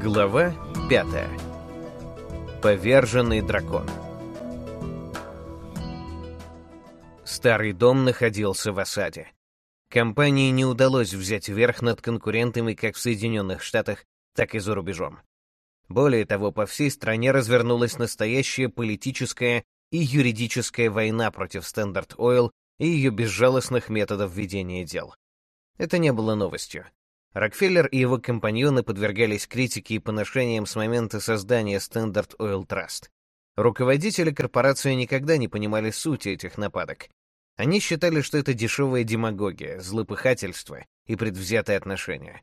Глава 5. Поверженный дракон. Старый дом находился в осаде. Компании не удалось взять верх над конкурентами как в Соединенных Штатах, так и за рубежом. Более того, по всей стране развернулась настоящая политическая и юридическая война против Standard Oil и ее безжалостных методов ведения дел. Это не было новостью. Рокфеллер и его компаньоны подвергались критике и поношениям с момента создания Standard Oil Trust. Руководители корпорации никогда не понимали сути этих нападок. Они считали, что это дешевая демагогия, злопыхательство и предвзятое отношение.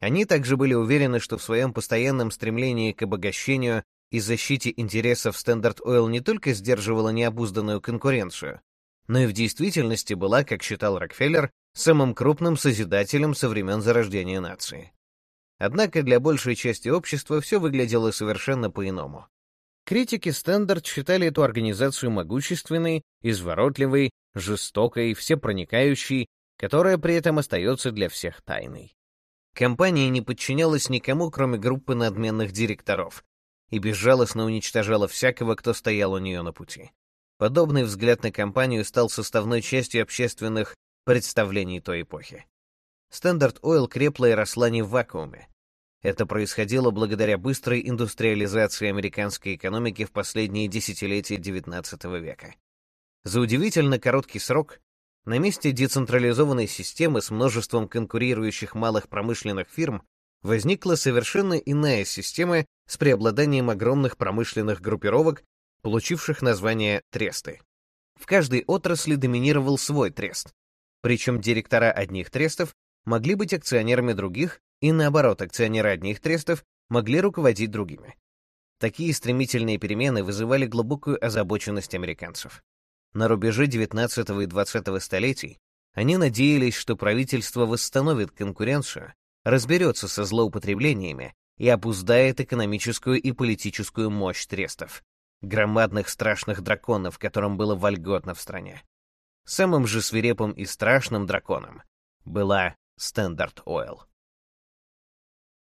Они также были уверены, что в своем постоянном стремлении к обогащению и защите интересов Standard Oil не только сдерживала необузданную конкуренцию, но и в действительности была, как считал Рокфеллер, самым крупным созидателем со времен зарождения нации. Однако для большей части общества все выглядело совершенно по-иному. Критики Стендарт считали эту организацию могущественной, изворотливой, жестокой, всепроникающей, которая при этом остается для всех тайной. Компания не подчинялась никому, кроме группы надменных директоров, и безжалостно уничтожала всякого, кто стоял у нее на пути. Подобный взгляд на компанию стал составной частью общественных представлений той эпохи. Standard Oil крепла и росла не в вакууме. Это происходило благодаря быстрой индустриализации американской экономики в последние десятилетия XIX века. За удивительно короткий срок на месте децентрализованной системы с множеством конкурирующих малых промышленных фирм возникла совершенно иная система с преобладанием огромных промышленных группировок, получивших название тресты. В каждой отрасли доминировал свой трест, причем директора одних трестов могли быть акционерами других, и наоборот, акционеры одних трестов могли руководить другими. Такие стремительные перемены вызывали глубокую озабоченность американцев. На рубеже XIX и XX столетий они надеялись, что правительство восстановит конкуренцию, разберется со злоупотреблениями и обуздает экономическую и политическую мощь трестов, громадных страшных драконов, которым было вольготно в стране. Самым же свирепым и страшным драконом была Standard Oil.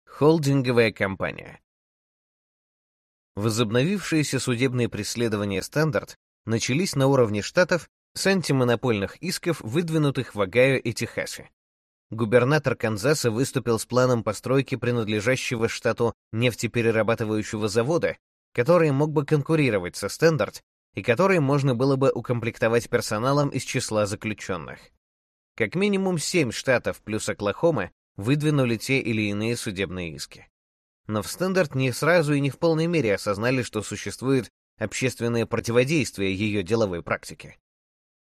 Холдинговая компания. Возобновившиеся судебные преследования Standard начались на уровне штатов с антимонопольных исков, выдвинутых в Огайо и Техасе. Губернатор Канзаса выступил с планом постройки принадлежащего штату нефтеперерабатывающего завода, который мог бы конкурировать со Standard и которые можно было бы укомплектовать персоналом из числа заключенных. Как минимум семь штатов плюс Оклахома выдвинули те или иные судебные иски. Но в стандарт не сразу и не в полной мере осознали, что существует общественное противодействие ее деловой практике.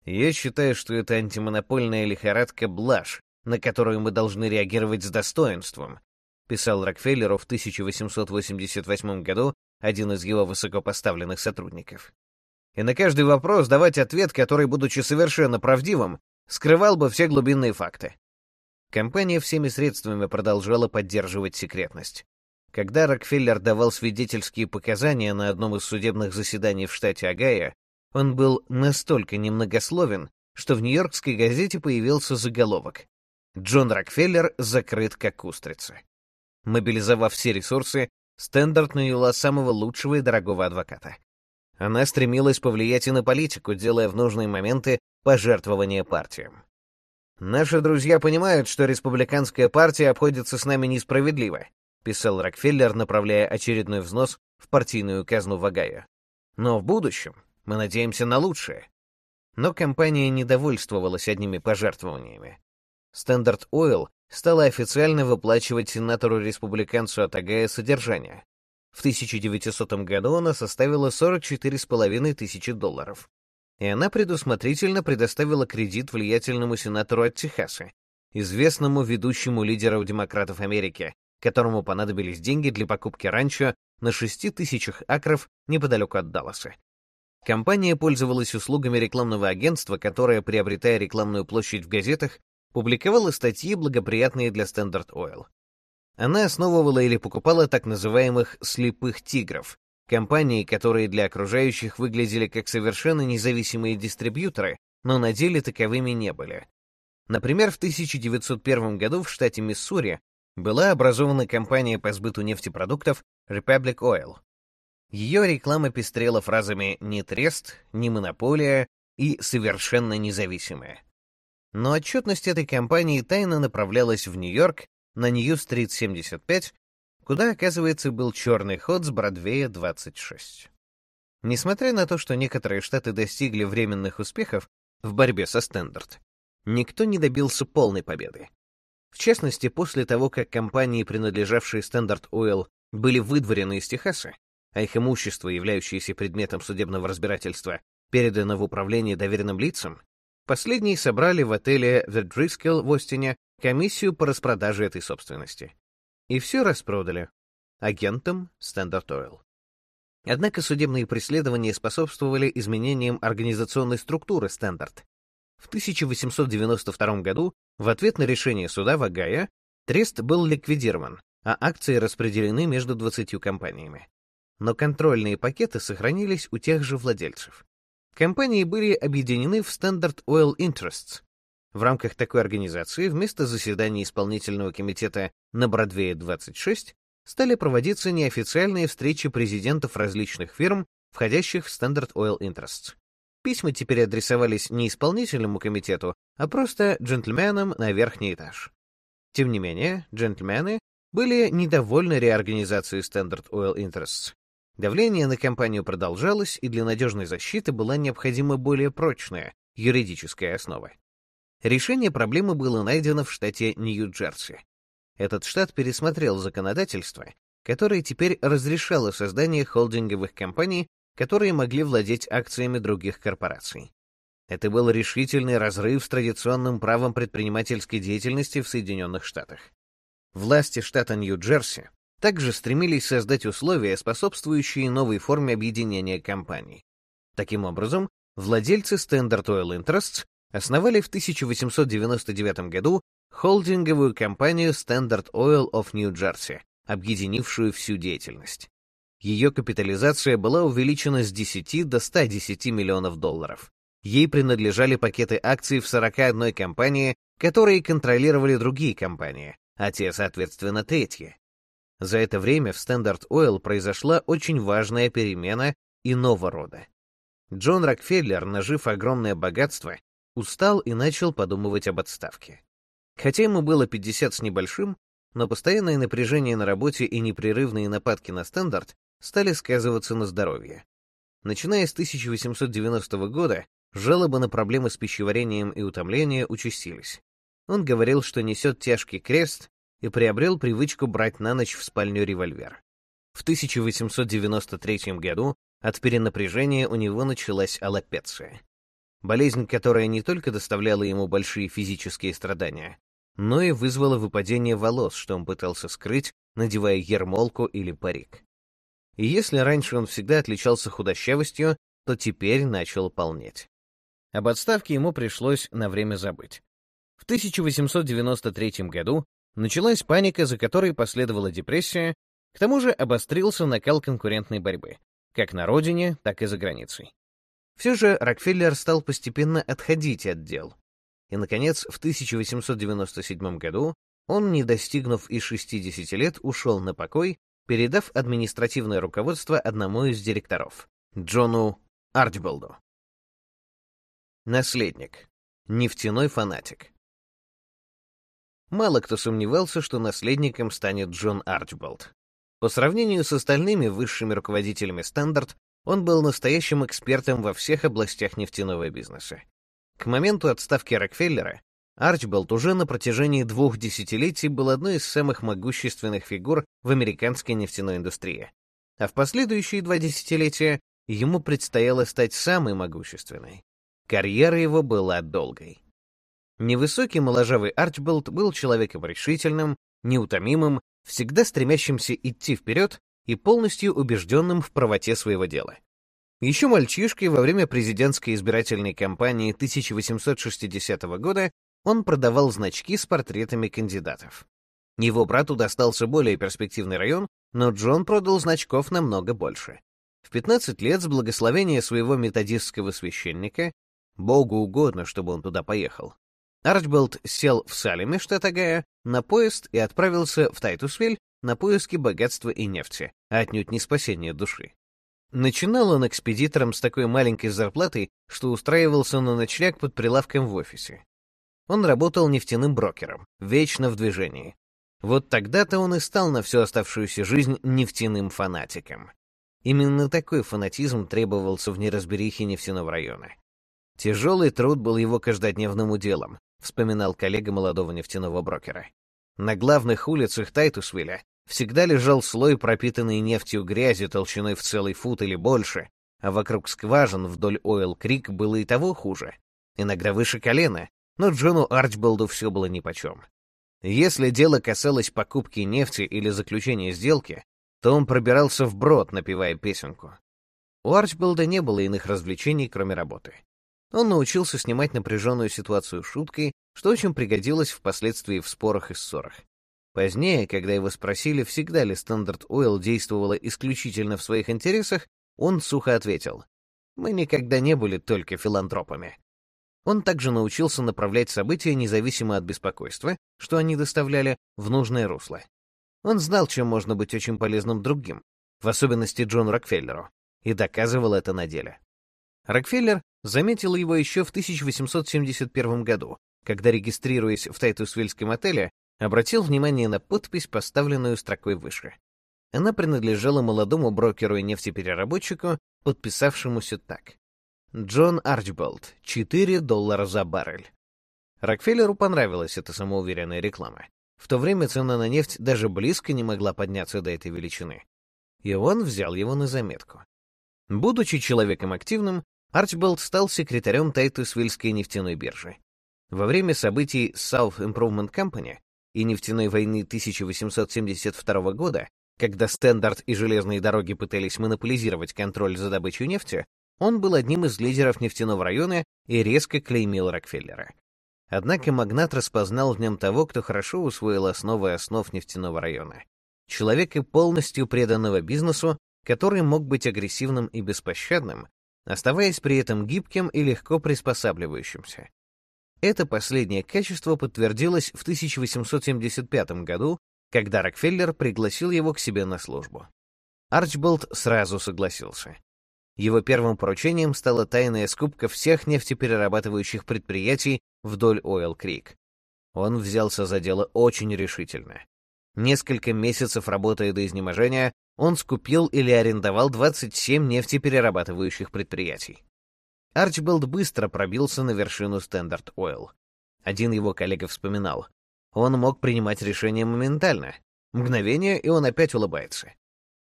Я считаю, что это антимонопольная лихорадка блажь, на которую мы должны реагировать с достоинством, писал Рокфеллеру в 1888 году один из его высокопоставленных сотрудников и на каждый вопрос давать ответ, который, будучи совершенно правдивым, скрывал бы все глубинные факты. Компания всеми средствами продолжала поддерживать секретность. Когда Рокфеллер давал свидетельские показания на одном из судебных заседаний в штате Огайо, он был настолько немногословен, что в нью-йоркской газете появился заголовок «Джон Рокфеллер закрыт как устрица». Мобилизовав все ресурсы, Стендарт наняла самого лучшего и дорогого адвоката. Она стремилась повлиять и на политику, делая в нужные моменты пожертвования партиям. «Наши друзья понимают, что республиканская партия обходится с нами несправедливо», писал Рокфеллер, направляя очередной взнос в партийную казну в Огайо. «Но в будущем мы надеемся на лучшее». Но компания не довольствовалась одними пожертвованиями. Standard Oil стала официально выплачивать сенатору-республиканцу от Агая содержание, в 1900 году она составила 44,5 тысячи долларов. И она предусмотрительно предоставила кредит влиятельному сенатору от Техаса, известному ведущему лидеру демократов Америки, которому понадобились деньги для покупки ранчо на 6 тысячах акров неподалеку от Далласа. Компания пользовалась услугами рекламного агентства, которое, приобретая рекламную площадь в газетах, публиковало статьи, благоприятные для Standard Oil. Она основывала или покупала так называемых «слепых тигров», компании, которые для окружающих выглядели как совершенно независимые дистрибьюторы, но на деле таковыми не были. Например, в 1901 году в штате Миссури была образована компания по сбыту нефтепродуктов Republic Oil. Ее реклама пестрела фразами «не трест», «не монополия» и «совершенно независимая». Но отчетность этой компании тайно направлялась в Нью-Йорк на Нью-стрит 75, куда, оказывается, был черный ход с Бродвея 26. Несмотря на то, что некоторые штаты достигли временных успехов в борьбе со Стендарт, никто не добился полной победы. В частности, после того, как компании, принадлежавшие Standard Oil, были выдворены из Техаса, а их имущество, являющееся предметом судебного разбирательства, передано в управление доверенным лицам, Последние собрали в отеле The Driscoll в Остине комиссию по распродаже этой собственности. И все распродали агентам Standard Oil. Однако судебные преследования способствовали изменениям организационной структуры Standard. В 1892 году, в ответ на решение суда в Огайо, трест был ликвидирован, а акции распределены между 20 компаниями. Но контрольные пакеты сохранились у тех же владельцев. Компании были объединены в Standard Oil Interests. В рамках такой организации вместо заседаний исполнительного комитета на Бродвее 26 стали проводиться неофициальные встречи президентов различных фирм, входящих в Standard Oil Interests. Письма теперь адресовались не исполнительному комитету, а просто джентльменам на верхний этаж. Тем не менее, джентльмены были недовольны реорганизацией Standard Oil Interests. Давление на компанию продолжалось, и для надежной защиты была необходима более прочная юридическая основа. Решение проблемы было найдено в штате Нью-Джерси. Этот штат пересмотрел законодательство, которое теперь разрешало создание холдинговых компаний, которые могли владеть акциями других корпораций. Это был решительный разрыв с традиционным правом предпринимательской деятельности в Соединенных Штатах. Власти штата Нью-Джерси также стремились создать условия, способствующие новой форме объединения компаний. Таким образом, владельцы Standard Oil Interests основали в 1899 году холдинговую компанию Standard Oil of New Jersey, объединившую всю деятельность. Ее капитализация была увеличена с 10 до 110 миллионов долларов. Ей принадлежали пакеты акций в 41 компании, которые контролировали другие компании, а те, соответственно, третьи. За это время в Standard Oil произошла очень важная перемена иного рода. Джон Рокфеллер, нажив огромное богатство, устал и начал подумывать об отставке. Хотя ему было 50 с небольшим, но постоянное напряжение на работе и непрерывные нападки на стандарт стали сказываться на здоровье. Начиная с 1890 года, жалобы на проблемы с пищеварением и утомление участились. Он говорил, что несет тяжкий крест и приобрел привычку брать на ночь в спальню револьвер. В 1893 году от перенапряжения у него началась аллопеция. Болезнь, которая не только доставляла ему большие физические страдания, но и вызвала выпадение волос, что он пытался скрыть, надевая ермолку или парик. И если раньше он всегда отличался худощавостью, то теперь начал полнеть. Об отставке ему пришлось на время забыть. В 1893 году Началась паника, за которой последовала депрессия, к тому же обострился накал конкурентной борьбы, как на родине, так и за границей. Все же Рокфеллер стал постепенно отходить от дел. И, наконец, в 1897 году он, не достигнув и 60 лет, ушел на покой, передав административное руководство одному из директоров, Джону Арчболду. Наследник. Нефтяной фанатик. Мало кто сомневался, что наследником станет Джон Арчболд. По сравнению с остальными высшими руководителями «Standard», он был настоящим экспертом во всех областях нефтяного бизнеса. К моменту отставки Рокфеллера Арчболд уже на протяжении двух десятилетий был одной из самых могущественных фигур в американской нефтяной индустрии. А в последующие два десятилетия ему предстояло стать самой могущественной. Карьера его была долгой. Невысокий моложавый Арчболд был человеком решительным, неутомимым, всегда стремящимся идти вперед и полностью убежденным в правоте своего дела. Еще мальчишкой во время президентской избирательной кампании 1860 года он продавал значки с портретами кандидатов. Его брату достался более перспективный район, но Джон продал значков намного больше. В 15 лет с благословения своего методистского священника, Богу угодно, чтобы он туда поехал, Арчболд сел в Салеме, штат Огайо, на поезд и отправился в Тайтусвель на поиски богатства и нефти, а отнюдь не спасения души. Начинал он экспедитором с такой маленькой зарплатой, что устраивался на ночлег под прилавком в офисе. Он работал нефтяным брокером, вечно в движении. Вот тогда-то он и стал на всю оставшуюся жизнь нефтяным фанатиком. Именно такой фанатизм требовался в неразберихе нефтяного района. Тяжелый труд был его каждодневным уделом, вспоминал коллега молодого нефтяного брокера. На главных улицах Тайтусвилля всегда лежал слой пропитанной нефтью грязи толщиной в целый фут или больше, а вокруг скважин вдоль Ойл-Крик было и того хуже, иногда выше колена, но Джону Арчболду все было нипочем. Если дело касалось покупки нефти или заключения сделки, то он пробирался вброд, напевая песенку. У Арчболда не было иных развлечений, кроме работы. Он научился снимать напряженную ситуацию шуткой, что очень пригодилось впоследствии в спорах и ссорах. Позднее, когда его спросили, всегда ли Standard Oil действовала исключительно в своих интересах, он сухо ответил, «Мы никогда не были только филантропами. Он также научился направлять события независимо от беспокойства, что они доставляли, в нужное русло. Он знал, чем можно быть очень полезным другим, в особенности Джону Рокфеллеру, и доказывал это на деле. Рокфеллер заметил его еще в 1871 году, когда, регистрируясь в Тайтусвильском отеле, обратил внимание на подпись, поставленную строкой выше. Она принадлежала молодому брокеру и нефтепереработчику, подписавшемуся так. Джон Арчболд, 4 доллара за баррель. Рокфеллеру понравилась эта самоуверенная реклама. В то время цена на нефть даже близко не могла подняться до этой величины. И он взял его на заметку. Будучи человеком активным, Арчболд стал секретарем Тайтусвильской нефтяной биржи. Во время событий South Improvement Company и нефтяной войны 1872 года, когда Стендарт и железные дороги пытались монополизировать контроль за добычей нефти, он был одним из лидеров нефтяного района и резко клеймил Рокфеллера. Однако магнат распознал в нем того, кто хорошо усвоил основы основ нефтяного района. Человека, полностью преданного бизнесу, который мог быть агрессивным и беспощадным, оставаясь при этом гибким и легко приспосабливающимся. Это последнее качество подтвердилось в 1875 году, когда Рокфеллер пригласил его к себе на службу. Арчболд сразу согласился. Его первым поручением стала тайная скупка всех нефтеперерабатывающих предприятий вдоль Ойл-Крик. Он взялся за дело очень решительно. Несколько месяцев работая до изнеможения, он скупил или арендовал 27 нефтеперерабатывающих предприятий. Арчболд быстро пробился на вершину Standard Oil. Один его коллега вспоминал. Он мог принимать решения моментально. Мгновение, и он опять улыбается.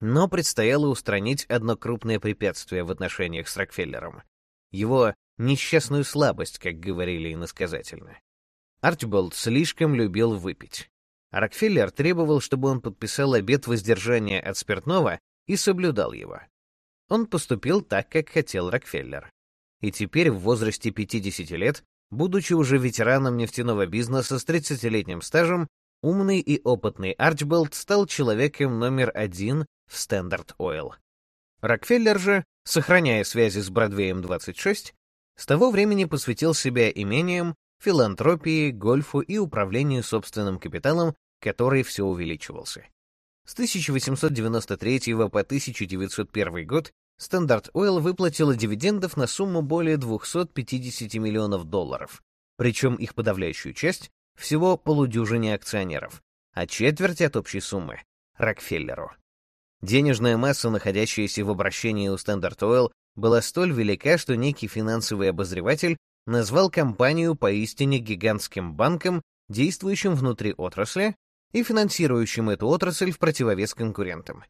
Но предстояло устранить одно крупное препятствие в отношениях с Рокфеллером. Его несчастную слабость, как говорили иносказательно. Арчболд слишком любил выпить. Рокфеллер требовал, чтобы он подписал обет воздержания от спиртного и соблюдал его. Он поступил так, как хотел Рокфеллер. И теперь в возрасте 50 лет, будучи уже ветераном нефтяного бизнеса с 30-летним стажем, умный и опытный Арчболд стал человеком номер один в Standard Oil. Рокфеллер же, сохраняя связи с Бродвеем 26, с того времени посвятил себя имениям, филантропии, гольфу и управлению собственным капиталом, который все увеличивался. С 1893 по 1901 год Standard Oil выплатила дивидендов на сумму более 250 миллионов долларов, причем их подавляющую часть всего полудюжине акционеров, а четверть от общей суммы — Рокфеллеру. Денежная масса, находящаяся в обращении у Standard Oil, была столь велика, что некий финансовый обозреватель назвал компанию поистине гигантским банком, действующим внутри отрасли и финансирующим эту отрасль в противовес конкурентам.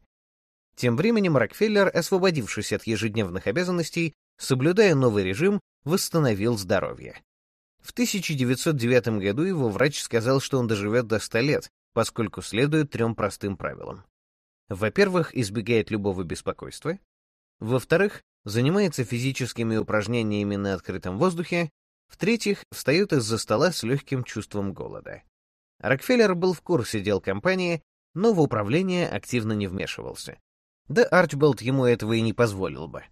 Тем временем Рокфеллер, освободившись от ежедневных обязанностей, соблюдая новый режим, восстановил здоровье. В 1909 году его врач сказал, что он доживет до 100 лет, поскольку следует трем простым правилам. Во-первых, избегает любого беспокойства. Во-вторых, занимается физическими упражнениями на открытом воздухе. В-третьих, встает из-за стола с легким чувством голода. Рокфеллер был в курсе дел компании, но в управление активно не вмешивался. Да Арчболд ему этого и не позволил бы.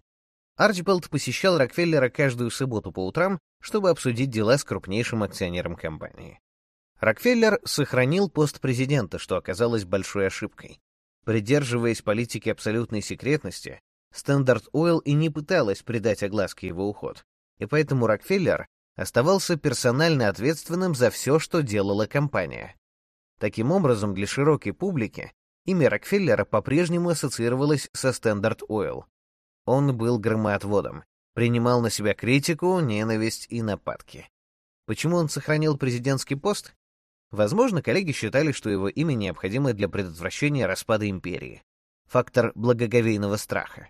Арчибальд посещал Рокфеллера каждую субботу по утрам, чтобы обсудить дела с крупнейшим акционером компании. Рокфеллер сохранил пост президента, что оказалось большой ошибкой. Придерживаясь политики абсолютной секретности, Oil и не пыталась придать огласке его уход, и поэтому Рокфеллер оставался персонально ответственным за все, что делала компания. Таким образом, для широкой публики имя Рокфеллера по-прежнему ассоциировалось со Standard Oil. Он был громоотводом, принимал на себя критику, ненависть и нападки. Почему он сохранил президентский пост? Возможно, коллеги считали, что его имя необходимо для предотвращения распада империи. Фактор благоговейного страха.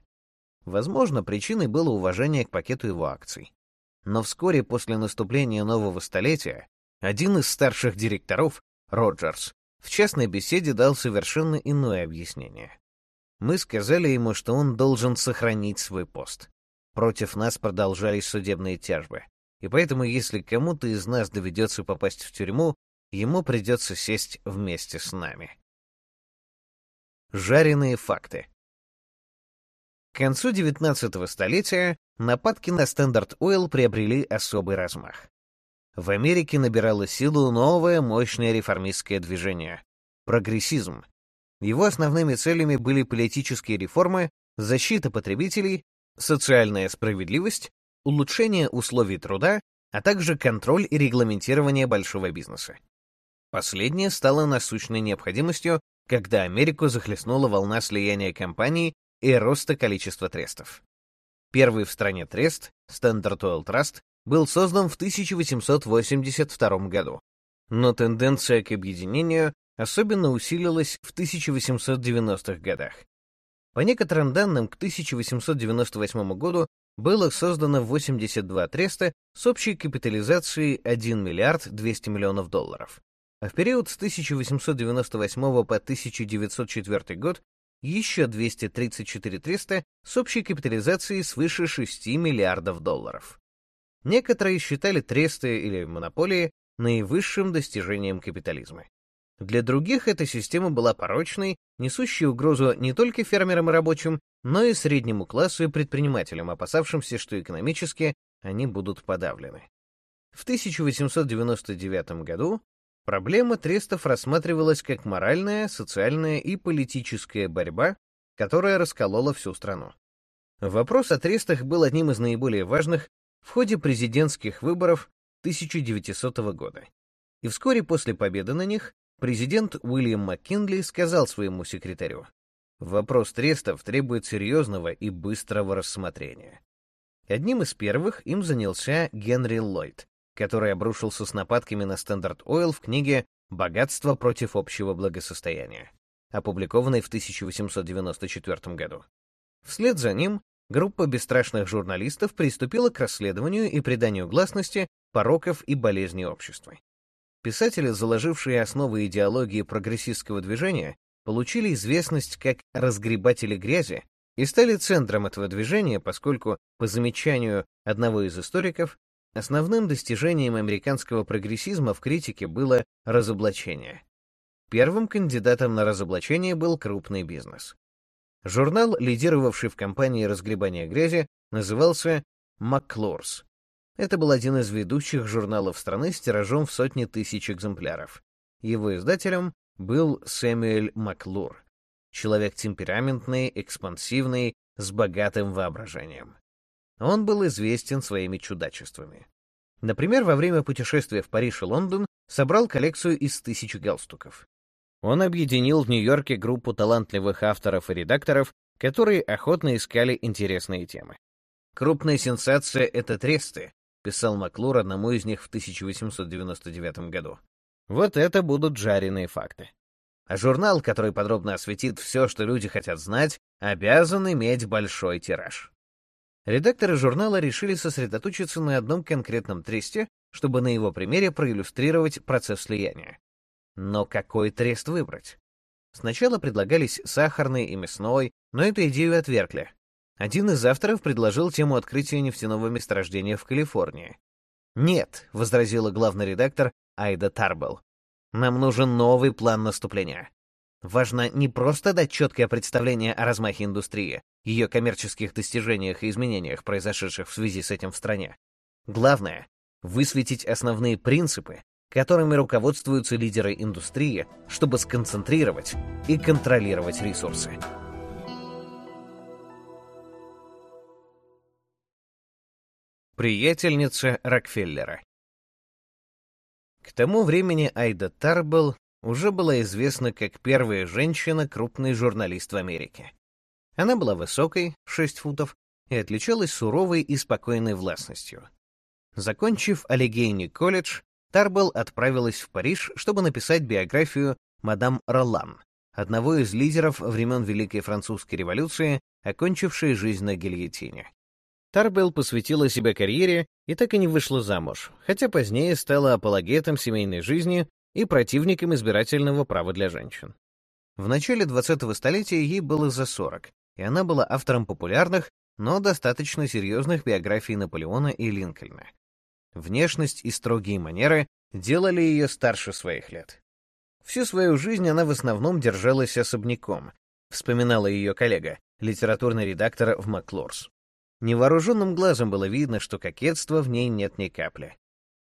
Возможно, причиной было уважение к пакету его акций. Но вскоре после наступления нового столетия один из старших директоров, Роджерс, в частной беседе дал совершенно иное объяснение. Мы сказали ему, что он должен сохранить свой пост. Против нас продолжались судебные тяжбы. И поэтому, если кому-то из нас доведется попасть в тюрьму, ему придется сесть вместе с нами. Жареные факты. К концу XIX столетия нападки на Standard Oil приобрели особый размах. В Америке набирало силу новое мощное реформистское движение — прогрессизм. Его основными целями были политические реформы, защита потребителей, социальная справедливость, улучшение условий труда, а также контроль и регламентирование большого бизнеса. Последнее стало насущной необходимостью, когда Америку захлестнула волна слияния компаний и роста количества трестов. Первый в стране трест, Standard Oil Trust, был создан в 1882 году, но тенденция к объединению особенно усилилась в 1890-х годах. По некоторым данным, к 1898 году было создано 82 треста с общей капитализацией 1 миллиард 200 миллионов долларов. А в период с 1898 по 1904 год еще 234 треста с общей капитализацией свыше 6 миллиардов долларов. Некоторые считали тресты или монополии наивысшим достижением капитализма. Для других эта система была порочной, несущей угрозу не только фермерам и рабочим, но и среднему классу и предпринимателям, опасавшимся, что экономически они будут подавлены. В 1899 году проблема трестов рассматривалась как моральная, социальная и политическая борьба, которая расколола всю страну. Вопрос о трестах был одним из наиболее важных в ходе президентских выборов 1900 года. И вскоре после победы на них президент Уильям МакКинли сказал своему секретарю, «Вопрос трестов требует серьезного и быстрого рассмотрения». Одним из первых им занялся Генри Ллойд, который обрушился с нападками на Standard Oil в книге «Богатство против общего благосостояния», опубликованной в 1894 году. Вслед за ним группа бесстрашных журналистов приступила к расследованию и приданию гласности пороков и болезней общества. Писатели, заложившие основы идеологии прогрессистского движения, получили известность как разгребатели грязи и стали центром этого движения, поскольку, по замечанию одного из историков, основным достижением американского прогрессизма в критике было разоблачение. Первым кандидатом на разоблачение был крупный бизнес. Журнал, лидировавший в кампании разгребания грязи, назывался «Макклорс». Это был один из ведущих журналов страны с тиражом в сотни тысяч экземпляров. Его издателем был Сэмюэль Маклур, человек темпераментный, экспансивный, с богатым воображением. Он был известен своими чудачествами. Например, во время путешествия в Париж и Лондон собрал коллекцию из тысячи галстуков. Он объединил в Нью-Йорке группу талантливых авторов и редакторов, которые охотно искали интересные темы. «Крупная сенсация — это тресты», — писал Маклур одному из них в 1899 году. Вот это будут жареные факты. А журнал, который подробно осветит все, что люди хотят знать, обязан иметь большой тираж. Редакторы журнала решили сосредоточиться на одном конкретном тресте, чтобы на его примере проиллюстрировать процесс слияния. Но какой трест выбрать? Сначала предлагались сахарный и мясной, но эту идею отвергли. Один из авторов предложил тему открытия нефтяного месторождения в Калифорнии. «Нет», — возразила главный редактор Айда Тарбелл, — «нам нужен новый план наступления. важно не просто дать четкое представление о размахе индустрии, ее коммерческих достижениях и изменениях, произошедших в связи с этим в стране. Главное — высветить основные принципы, которыми руководствуются лидеры индустрии, чтобы сконцентрировать и контролировать ресурсы. Приятельница Рокфеллера К тому времени Айда Тарбелл уже была известна как первая женщина, крупный журналист в Америке. Она была высокой, 6 футов, и отличалась суровой и спокойной властностью. Закончив Аллегейни колледж, Тарбелл отправилась в Париж, чтобы написать биографию мадам Ролан, одного из лидеров времен Великой Французской революции, окончившей жизнь на гильотине. Тарбелл посвятила себя карьере и так и не вышла замуж, хотя позднее стала апологетом семейной жизни и противником избирательного права для женщин. В начале 20-го столетия ей было за 40, и она была автором популярных, но достаточно серьезных биографий Наполеона и Линкольна. Внешность и строгие манеры делали ее старше своих лет. Всю свою жизнь она в основном держалась особняком, вспоминала ее коллега, литературный редактор в Маклорс. Невооруженным глазом было видно, что кокетства в ней нет ни капли.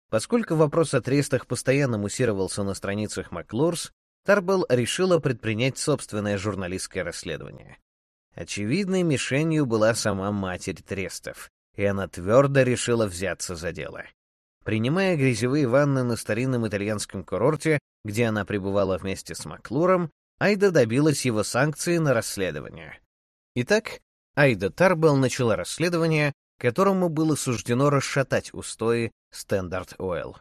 Поскольку вопрос о трестах постоянно муссировался на страницах Маклорс, Тарбелл решила предпринять собственное журналистское расследование. Очевидной мишенью была сама матерь трестов, и она твердо решила взяться за дело. Принимая грязевые ванны на старинном итальянском курорте, где она пребывала вместе с Маклуром, Айда добилась его санкции на расследование. Итак, Айда Тарбелл начала расследование, которому было суждено расшатать устои Standard Oil.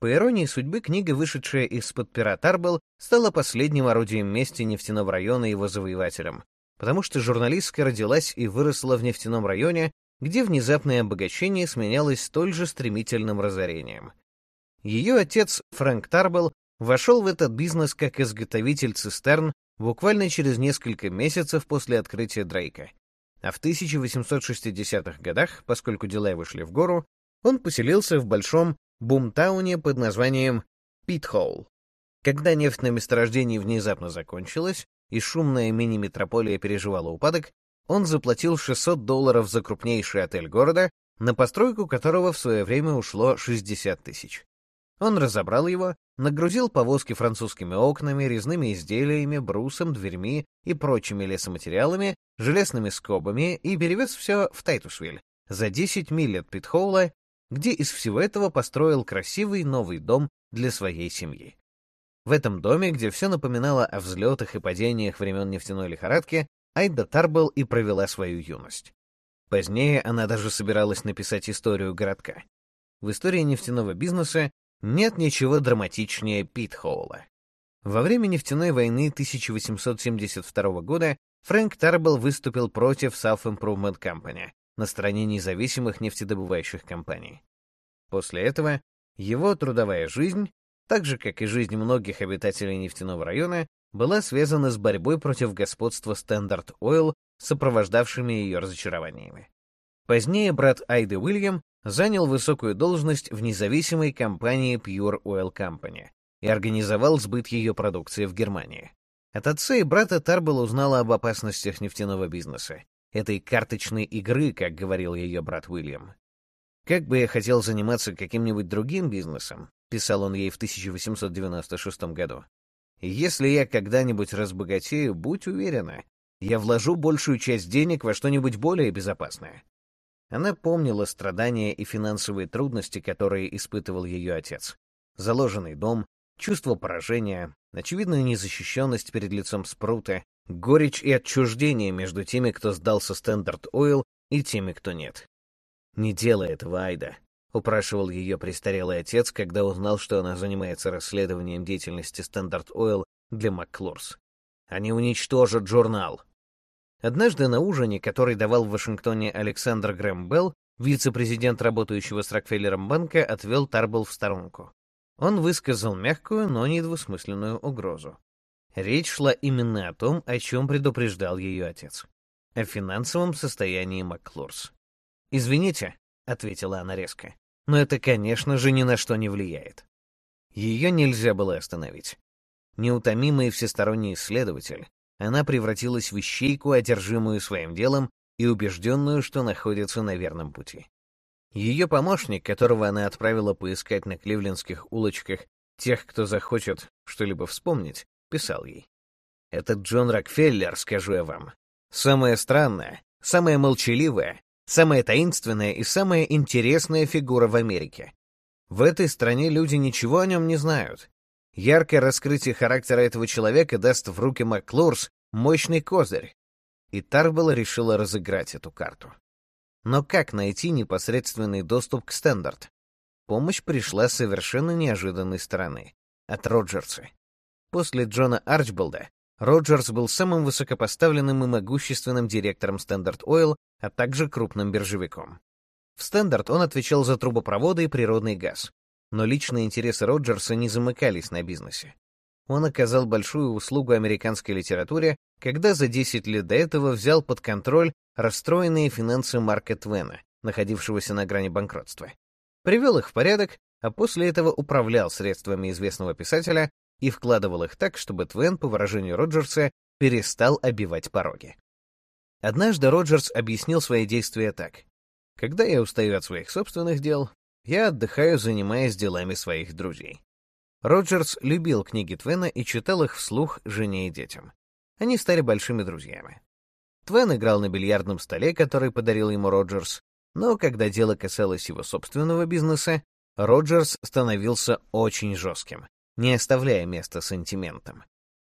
По иронии судьбы, книга, вышедшая из-под пера Тарбелл, стала последним орудием мести нефтяного района его завоевателям, потому что журналистка родилась и выросла в нефтяном районе, где внезапное обогащение сменялось столь же стремительным разорением. Ее отец, Фрэнк Тарбелл, вошел в этот бизнес как изготовитель цистерн буквально через несколько месяцев после открытия Дрейка, а в 1860-х годах, поскольку дела вышли в гору, он поселился в большом бумтауне под названием Питхолл. Когда нефть на месторождении внезапно закончилась, и шумная мини-метрополия переживала упадок, он заплатил 600 долларов за крупнейший отель города, на постройку которого в свое время ушло 60 тысяч. Он разобрал его, нагрузил повозки французскими окнами, резными изделиями, брусом, дверьми и прочими лесоматериалами, железными скобами и перевез все в Тайтушвиль, за 10 миль от Питхоула, где из всего этого построил красивый новый дом для своей семьи. В этом доме, где все напоминало о взлетах и падениях времен нефтяной лихорадки, Айда Тарбелл и провела свою юность. Позднее она даже собиралась написать историю городка. В истории нефтяного бизнеса нет ничего драматичнее Питхоула. Во время нефтяной войны 1872 года Фрэнк Тарбелл выступил против South Improvement Company на стороне независимых нефтедобывающих компаний. После этого его трудовая жизнь, так же как и жизнь многих обитателей нефтяного района, была связана с борьбой против господства Standard Oil, сопровождавшими ее разочарованиями. Позднее брат Айды Уильям занял высокую должность в независимой компании Pure Oil Company и организовал сбыт ее продукции в Германии. От отца и брата Тарбелл узнала об опасностях нефтяного бизнеса, этой карточной игры, как говорил ее брат Уильям. «Как бы я хотел заниматься каким-нибудь другим бизнесом», писал он ей в 1896 году. «Если я когда-нибудь разбогатею, будь уверена, я вложу большую часть денег во что-нибудь более безопасное. Она помнила страдания и финансовые трудности, которые испытывал ее отец. Заложенный дом, чувство поражения, очевидную незащищенность перед лицом спрута, горечь и отчуждение между теми, кто сдался Standard Oil, и теми, кто нет. «Не делай этого, Айда», — упрашивал ее престарелый отец, когда узнал, что она занимается расследованием деятельности Standard Oil для Макклорс. «Они уничтожат журнал. Однажды на ужине, который давал в Вашингтоне Александр Грэм Белл, вице-президент работающего с Рокфеллером банка отвел Тарбл в сторонку. Он высказал мягкую, но недвусмысленную угрозу. Речь шла именно о том, о чем предупреждал ее отец. О финансовом состоянии Макклорс. «Извините», — ответила она резко, — «но это, конечно же, ни на что не влияет». Ее нельзя было остановить. Неутомимый всесторонний исследователь, она превратилась в ищейку, одержимую своим делом и убежденную, что находится на верном пути. Ее помощник, которого она отправила поискать на кливлендских улочках тех, кто захочет что-либо вспомнить, писал ей. «Этот Джон Рокфеллер, скажу я вам, самая странная, самая молчаливая, самая таинственная и самая интересная фигура в Америке. В этой стране люди ничего о нем не знают. Яркое раскрытие характера этого человека даст в руки Маклурс мощный козырь. И Тарбелла решила разыграть эту карту. Но как найти непосредственный доступ к Стендарт? Помощь пришла с совершенно неожиданной стороны — от Роджерса. После Джона Арчболда Роджерс был самым высокопоставленным и могущественным директором Standard Oil, а также крупным биржевиком. В Standard он отвечал за трубопроводы и природный газ. Но личные интересы Роджерса не замыкались на бизнесе. Он оказал большую услугу американской литературе, когда за 10 лет до этого взял под контроль расстроенные финансы Марка Твена, находившегося на грани банкротства. Привел их в порядок, а после этого управлял средствами известного писателя и вкладывал их так, чтобы Твен, по выражению Роджерса, перестал обивать пороги. Однажды Роджерс объяснил свои действия так. «Когда я устаю от своих собственных дел, я отдыхаю, занимаясь делами своих друзей». Роджерс любил книги Твена и читал их вслух жене и детям. Они стали большими друзьями. Твен играл на бильярдном столе, который подарил ему Роджерс, но когда дело касалось его собственного бизнеса, Роджерс становился очень жестким, не оставляя места сантиментам.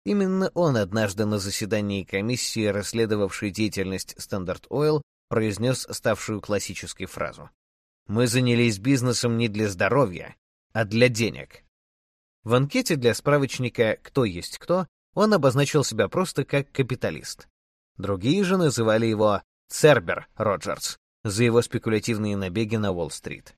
Именно он однажды на заседании комиссии, расследовавшей деятельность Standard Oil, произнес ставшую классической фразу. «Мы занялись бизнесом не для здоровья, а для денег». В анкете для справочника «Кто есть кто» он обозначил себя просто как капиталист. Другие же называли его Цербер Роджерс за его спекулятивные набеги на Уолл-стрит.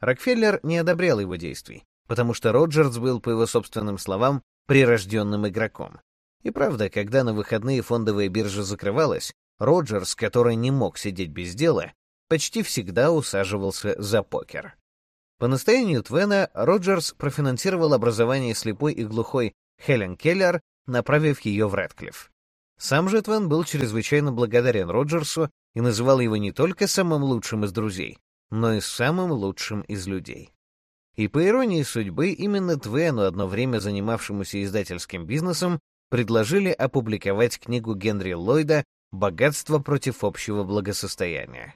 Рокфеллер не одобрял его действий, потому что Роджерс был, по его собственным словам, прирожденным игроком. И правда, когда на выходные фондовая биржа закрывалась, Роджерс, который не мог сидеть без дела, почти всегда усаживался за покер. По настоянию Твена Роджерс профинансировал образование слепой и глухой Хелен Келлер, направив ее в Рэдклифф. Сам же Твен был чрезвычайно благодарен Роджерсу и называл его не только самым лучшим из друзей, но и самым лучшим из людей. И по иронии судьбы, именно Твену, одно время занимавшемуся издательским бизнесом, предложили опубликовать книгу Генри Ллойда «Богатство против общего благосостояния».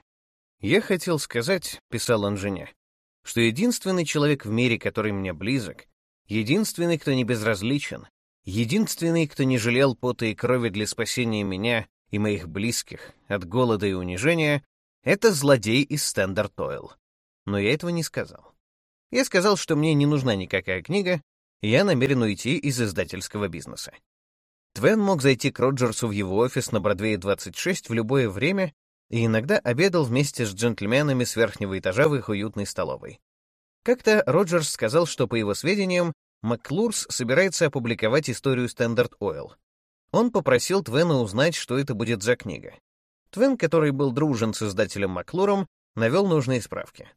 «Я хотел сказать», — писал он жене, «что единственный человек в мире, который мне близок, единственный, кто не безразличен, Единственный, кто не жалел пота и крови для спасения меня и моих близких от голода и унижения, это злодей из Standard Oil. Но я этого не сказал. Я сказал, что мне не нужна никакая книга, и я намерен уйти из издательского бизнеса. Твен мог зайти к Роджерсу в его офис на Бродвее 26 в любое время и иногда обедал вместе с джентльменами с верхнего этажа в их уютной столовой. Как-то Роджерс сказал, что, по его сведениям, Макклурс собирается опубликовать историю Standard Oil. Он попросил Твена узнать, что это будет за книга. Твен, который был дружен с издателем Маклуром, навел нужные справки.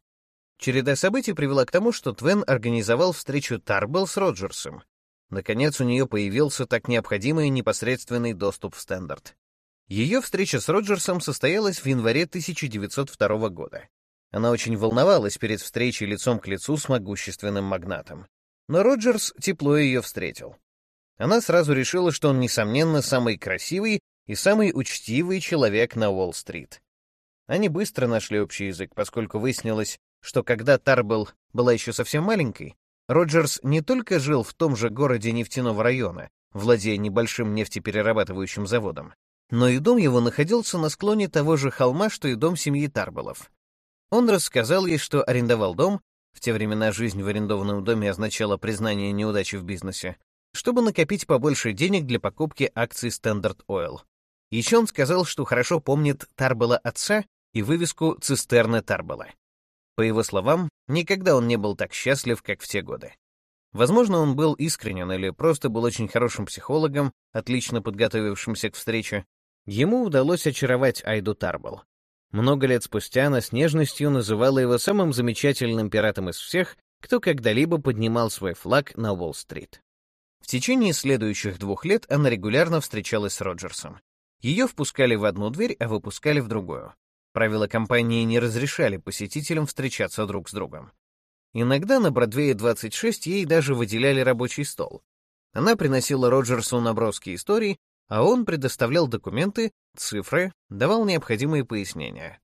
Череда событий привела к тому, что Твен организовал встречу Тарбелл с Роджерсом. Наконец, у нее появился так необходимый непосредственный доступ в Стандарт. Ее встреча с Роджерсом состоялась в январе 1902 года. Она очень волновалась перед встречей лицом к лицу с могущественным магнатом. Но Роджерс тепло ее встретил. Она сразу решила, что он, несомненно, самый красивый и самый учтивый человек на Уолл-стрит. Они быстро нашли общий язык, поскольку выяснилось, что когда Тарбелл была еще совсем маленькой, Роджерс не только жил в том же городе нефтяного района, владея небольшим нефтеперерабатывающим заводом, но и дом его находился на склоне того же холма, что и дом семьи Тарбеллов. Он рассказал ей, что арендовал дом, в те времена жизнь в арендованном доме означала признание неудачи в бизнесе, чтобы накопить побольше денег для покупки акций Standard Oil. Еще он сказал, что хорошо помнит Тарбела отца и вывеску «Цистерна Тарбела». По его словам, никогда он не был так счастлив, как в те годы. Возможно, он был искренен или просто был очень хорошим психологом, отлично подготовившимся к встрече. Ему удалось очаровать Айду Тарбел, много лет спустя она с нежностью называла его самым замечательным пиратом из всех, кто когда-либо поднимал свой флаг на Уолл-стрит. В течение следующих двух лет она регулярно встречалась с Роджерсом. Ее впускали в одну дверь, а выпускали в другую. Правила компании не разрешали посетителям встречаться друг с другом. Иногда на Бродвее 26 ей даже выделяли рабочий стол. Она приносила Роджерсу наброски историй, а он предоставлял документы, цифры, давал необходимые пояснения.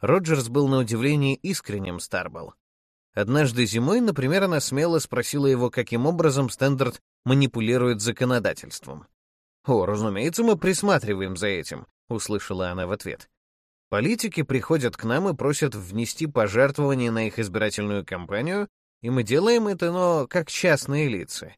Роджерс был на удивление искренним Старбелл. Однажды зимой, например, она смело спросила его, каким образом Стендарт манипулирует законодательством. «О, разумеется, мы присматриваем за этим», — услышала она в ответ. «Политики приходят к нам и просят внести пожертвования на их избирательную кампанию, и мы делаем это, но как частные лица.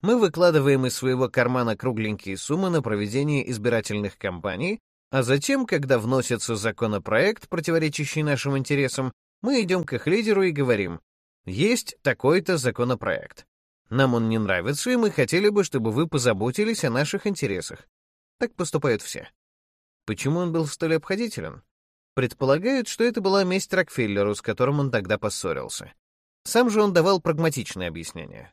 Мы выкладываем из своего кармана кругленькие суммы на проведение избирательных кампаний, а затем, когда вносится законопроект, противоречащий нашим интересам, мы идем к их лидеру и говорим, есть такой-то законопроект. Нам он не нравится, и мы хотели бы, чтобы вы позаботились о наших интересах. Так поступают все. Почему он был столь обходителен? Предполагают, что это была месть Рокфеллеру, с которым он тогда поссорился. Сам же он давал прагматичное объяснение.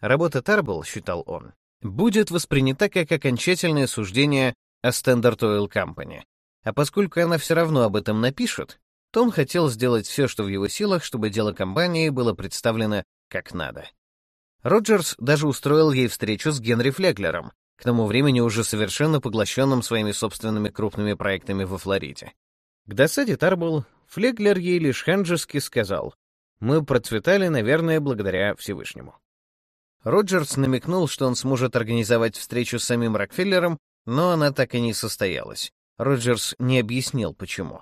Работа Тарбл, считал он, будет воспринята как окончательное суждение о Standard Oil Company. А поскольку она все равно об этом напишет, то он хотел сделать все, что в его силах, чтобы дело компании было представлено как надо. Роджерс даже устроил ей встречу с Генри Флеклером, к тому времени уже совершенно поглощенным своими собственными крупными проектами во Флориде. К досаде Тарбул Флеклер ей лишь ханжески сказал, «Мы процветали, наверное, благодаря Всевышнему». Роджерс намекнул, что он сможет организовать встречу с самим Рокфеллером, но она так и не состоялась. Роджерс не объяснил, почему.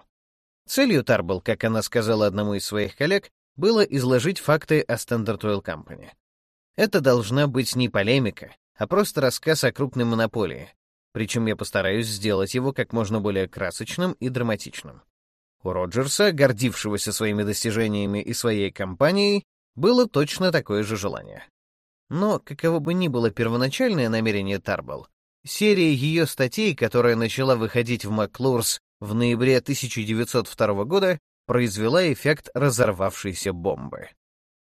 Целью Тарбл, как она сказала одному из своих коллег, было изложить факты о Standard Oil Company. Это должна быть не полемика, а просто рассказ о крупной монополии, причем я постараюсь сделать его как можно более красочным и драматичным. У Роджерса, гордившегося своими достижениями и своей компанией, было точно такое же желание. Но, каково бы ни было первоначальное намерение Тарбл, серия ее статей, которая начала выходить в Маклурс в ноябре 1902 года, произвела эффект разорвавшейся бомбы.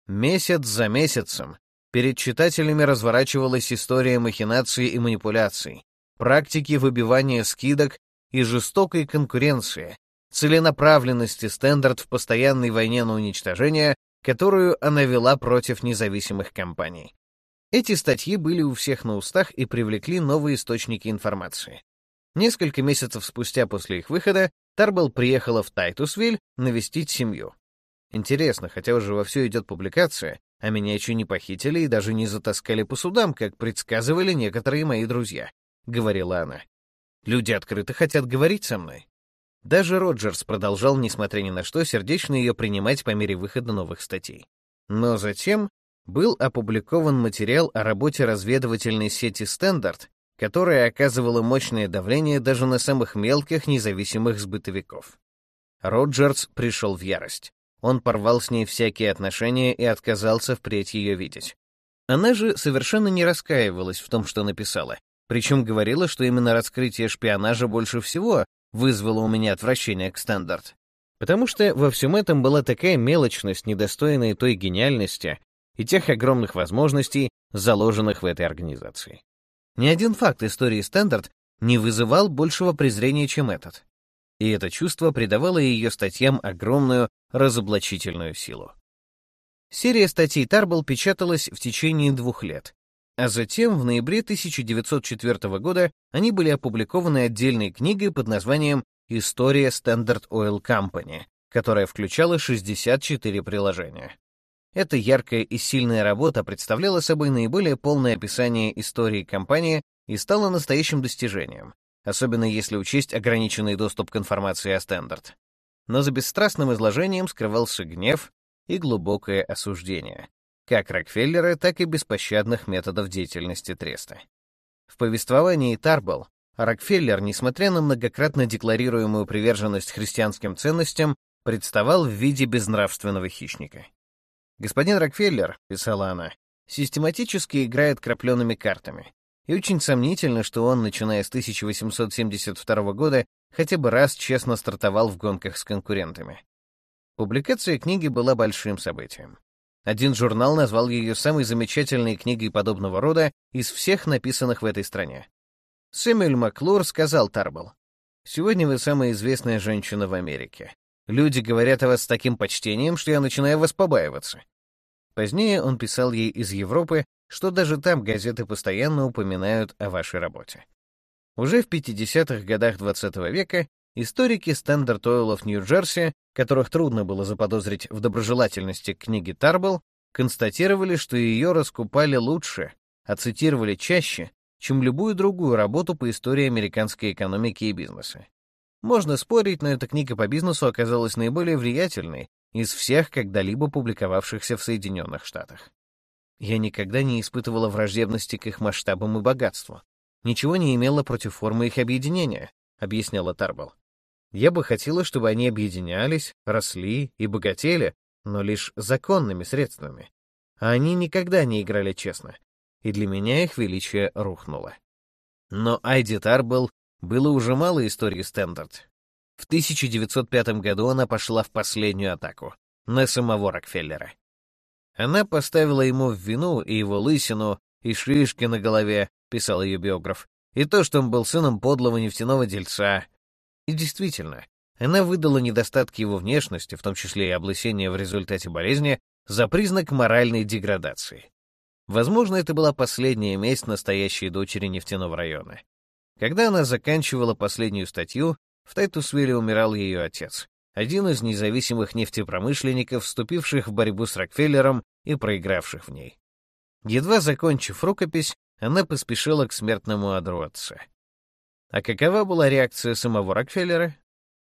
Месяц за месяцем Перед читателями разворачивалась история махинаций и манипуляций, практики выбивания скидок и жестокой конкуренции, целенаправленности Стендарт в постоянной войне на уничтожение, которую она вела против независимых компаний. Эти статьи были у всех на устах и привлекли новые источники информации. Несколько месяцев спустя после их выхода Тарбл приехала в Тайтусвиль навестить семью. Интересно, хотя уже вовсю идет публикация, а меня еще не похитили и даже не затаскали по судам, как предсказывали некоторые мои друзья», — говорила она. «Люди открыто хотят говорить со мной». Даже Роджерс продолжал, несмотря ни на что, сердечно ее принимать по мере выхода новых статей. Но затем был опубликован материал о работе разведывательной сети «Стендарт», которая оказывала мощное давление даже на самых мелких независимых сбытовиков. Роджерс пришел в ярость. Он порвал с ней всякие отношения и отказался впредь ее видеть. Она же совершенно не раскаивалась в том, что написала, причем говорила, что именно раскрытие шпионажа больше всего вызвало у меня отвращение к стандарт. Потому что во всем этом была такая мелочность, недостойная той гениальности и тех огромных возможностей, заложенных в этой организации. Ни один факт истории Стандарт не вызывал большего презрения, чем этот и это чувство придавало ее статьям огромную разоблачительную силу. Серия статей Тарбл печаталась в течение двух лет, а затем в ноябре 1904 года они были опубликованы отдельной книгой под названием «История Standard Oil Company», которая включала 64 приложения. Эта яркая и сильная работа представляла собой наиболее полное описание истории компании и стала настоящим достижением, особенно если учесть ограниченный доступ к информации о Стендарт. Но за бесстрастным изложением скрывался гнев и глубокое осуждение, как Рокфеллера, так и беспощадных методов деятельности Треста. В повествовании Тарбл Рокфеллер, несмотря на многократно декларируемую приверженность христианским ценностям, представал в виде безнравственного хищника. «Господин Рокфеллер», — писала она, — «систематически играет крапленными картами, и очень сомнительно, что он, начиная с 1872 года, хотя бы раз честно стартовал в гонках с конкурентами. Публикация книги была большим событием. Один журнал назвал ее самой замечательной книгой подобного рода из всех написанных в этой стране. Сэмюэль Маклур сказал Тарбл, «Сегодня вы самая известная женщина в Америке. Люди говорят о вас с таким почтением, что я начинаю вас побаиваться». Позднее он писал ей из Европы, что даже там газеты постоянно упоминают о вашей работе. Уже в 50-х годах XX века историки Oil of Нью-Джерси которых трудно было заподозрить в доброжелательности к книге Тарбл, констатировали, что ее раскупали лучше, а цитировали чаще, чем любую другую работу по истории американской экономики и бизнеса. Можно спорить, но эта книга по бизнесу оказалась наиболее влиятельной из всех когда-либо публиковавшихся в Соединенных Штатах. Я никогда не испытывала враждебности к их масштабам и богатству. Ничего не имела против формы их объединения, объясняла Тарбл. Я бы хотела, чтобы они объединялись, росли и богатели, но лишь законными средствами. А они никогда не играли честно, и для меня их величие рухнуло. Но Айди Тарбл было уже мало истории Стендарт. В 1905 году она пошла в последнюю атаку на самого Рокфеллера. Она поставила ему в вину и его лысину, и шишки на голове, писал ее биограф, и то, что он был сыном подлого нефтяного дельца, и действительно, она выдала недостатки его внешности, в том числе и облысение в результате болезни, за признак моральной деградации. Возможно, это была последняя месть настоящей дочери нефтяного района. Когда она заканчивала последнюю статью, в Тайтусвилле умирал ее отец, один из независимых нефтепромышленников, вступивших в борьбу с Рокфеллером и проигравших в ней. Едва закончив рукопись, она поспешила к смертному одру отца. А какова была реакция самого Рокфеллера?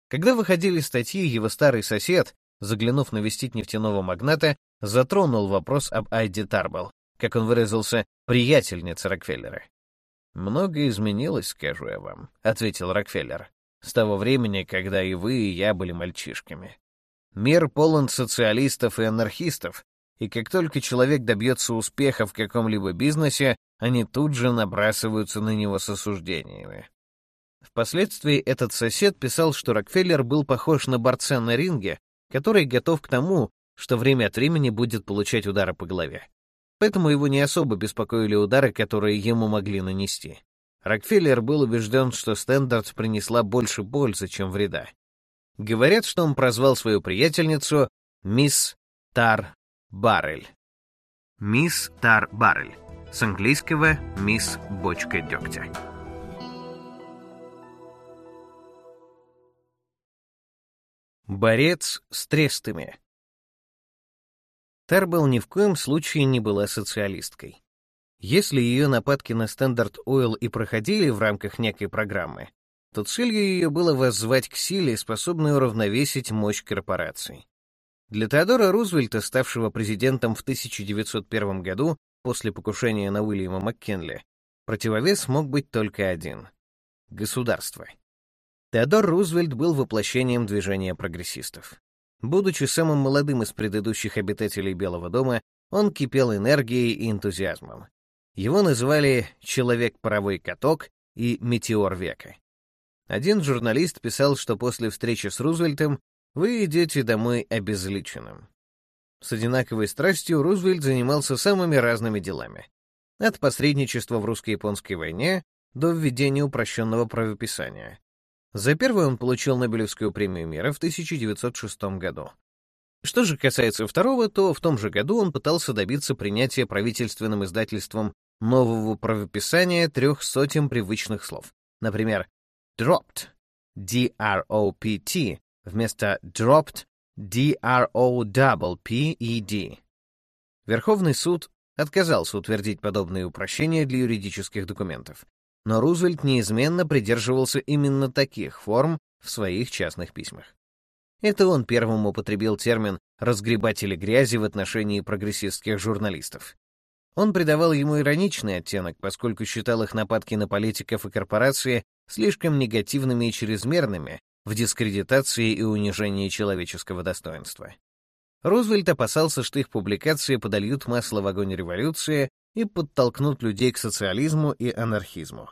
Когда выходили статьи, его старый сосед, заглянув навестить нефтяного магната, затронул вопрос об Айди Тарбл, как он выразился, приятельница Рокфеллера. «Многое изменилось, скажу я вам», — ответил Рокфеллер, «с того времени, когда и вы, и я были мальчишками. Мир полон социалистов и анархистов, и как только человек добьется успеха в каком-либо бизнесе, они тут же набрасываются на него с осуждениями. Впоследствии этот сосед писал, что Рокфеллер был похож на борца на ринге, который готов к тому, что время от времени будет получать удары по голове. Поэтому его не особо беспокоили удары, которые ему могли нанести. Рокфеллер был убежден, что Стендарт принесла больше пользы, чем вреда. Говорят, что он прозвал свою приятельницу «Мисс Тар Баррель». «Мисс Тар Баррель» с английского «Мисс Бочка дегтя». Борец с трестами. Тарбелл ни в коем случае не была социалисткой. Если ее нападки на Standard Oil и проходили в рамках некой программы, то целью ее было воззвать к силе, способной уравновесить мощь корпораций. Для Теодора Рузвельта, ставшего президентом в 1901 году после покушения на Уильяма Маккенли, противовес мог быть только один — государство. Теодор Рузвельт был воплощением движения прогрессистов. Будучи самым молодым из предыдущих обитателей Белого дома, он кипел энергией и энтузиазмом. Его называли «человек-паровой каток» и «метеор века». Один журналист писал, что после встречи с Рузвельтом вы идете домой обезличенным. С одинаковой страстью Рузвельт занимался самыми разными делами. От посредничества в русско-японской войне до введения упрощенного правописания. За первый он получил Нобелевскую премию мира в 1906 году. Что же касается второго, то в том же году он пытался добиться принятия правительственным издательством нового правописания трех сотен привычных слов. Например, dropped, D-R-O-P-T, вместо dropped, D-R-O-P-P-E-D. Верховный суд отказался утвердить подобные упрощения для юридических документов, но Рузвельт неизменно придерживался именно таких форм в своих частных письмах. Это он первым употребил термин «разгребатели грязи» в отношении прогрессистских журналистов. Он придавал ему ироничный оттенок, поскольку считал их нападки на политиков и корпорации слишком негативными и чрезмерными в дискредитации и унижении человеческого достоинства. Рузвельт опасался, что их публикации подольют масло в огонь революции и подтолкнут людей к социализму и анархизму.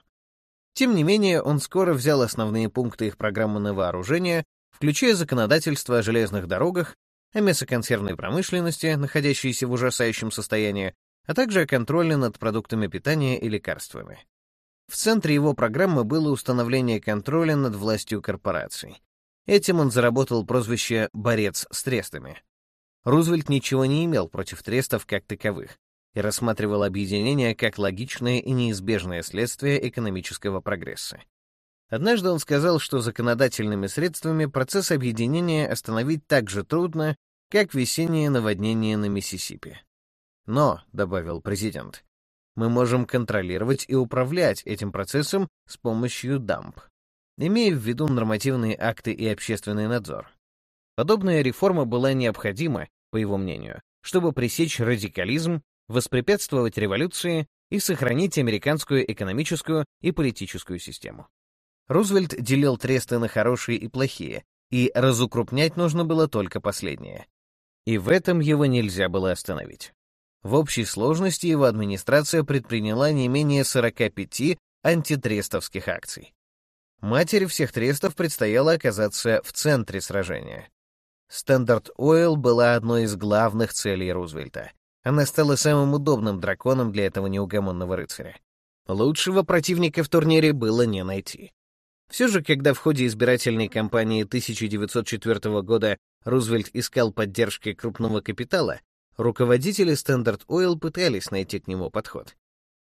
Тем не менее, он скоро взял основные пункты их программы на вооружение, включая законодательство о железных дорогах о мясоконсервной промышленности, находящейся в ужасающем состоянии, а также о контроле над продуктами питания и лекарствами. В центре его программы было установление контроля над властью корпораций. Этим он заработал прозвище «борец с трестами». Рузвельт ничего не имел против трестов как таковых и рассматривал объединение как логичное и неизбежное следствие экономического прогресса. Однажды он сказал, что законодательными средствами процесс объединения остановить так же трудно, как весеннее наводнение на Миссисипи. Но, — добавил президент, — мы можем контролировать и управлять этим процессом с помощью дамп, имея в виду нормативные акты и общественный надзор. Подобная реформа была необходима, по его мнению, чтобы пресечь радикализм, воспрепятствовать революции и сохранить американскую экономическую и политическую систему. Рузвельт делил тресты на хорошие и плохие, и разукрупнять нужно было только последнее. И в этом его нельзя было остановить. В общей сложности его администрация предприняла не менее 45 антитрестовских акций. Матери всех трестов предстояло оказаться в центре сражения. Standard Oil была одной из главных целей Рузвельта. Она стала самым удобным драконом для этого неугомонного рыцаря. Лучшего противника в турнире было не найти. Все же, когда в ходе избирательной кампании 1904 года Рузвельт искал поддержки крупного капитала, руководители Standard Oil пытались найти к нему подход.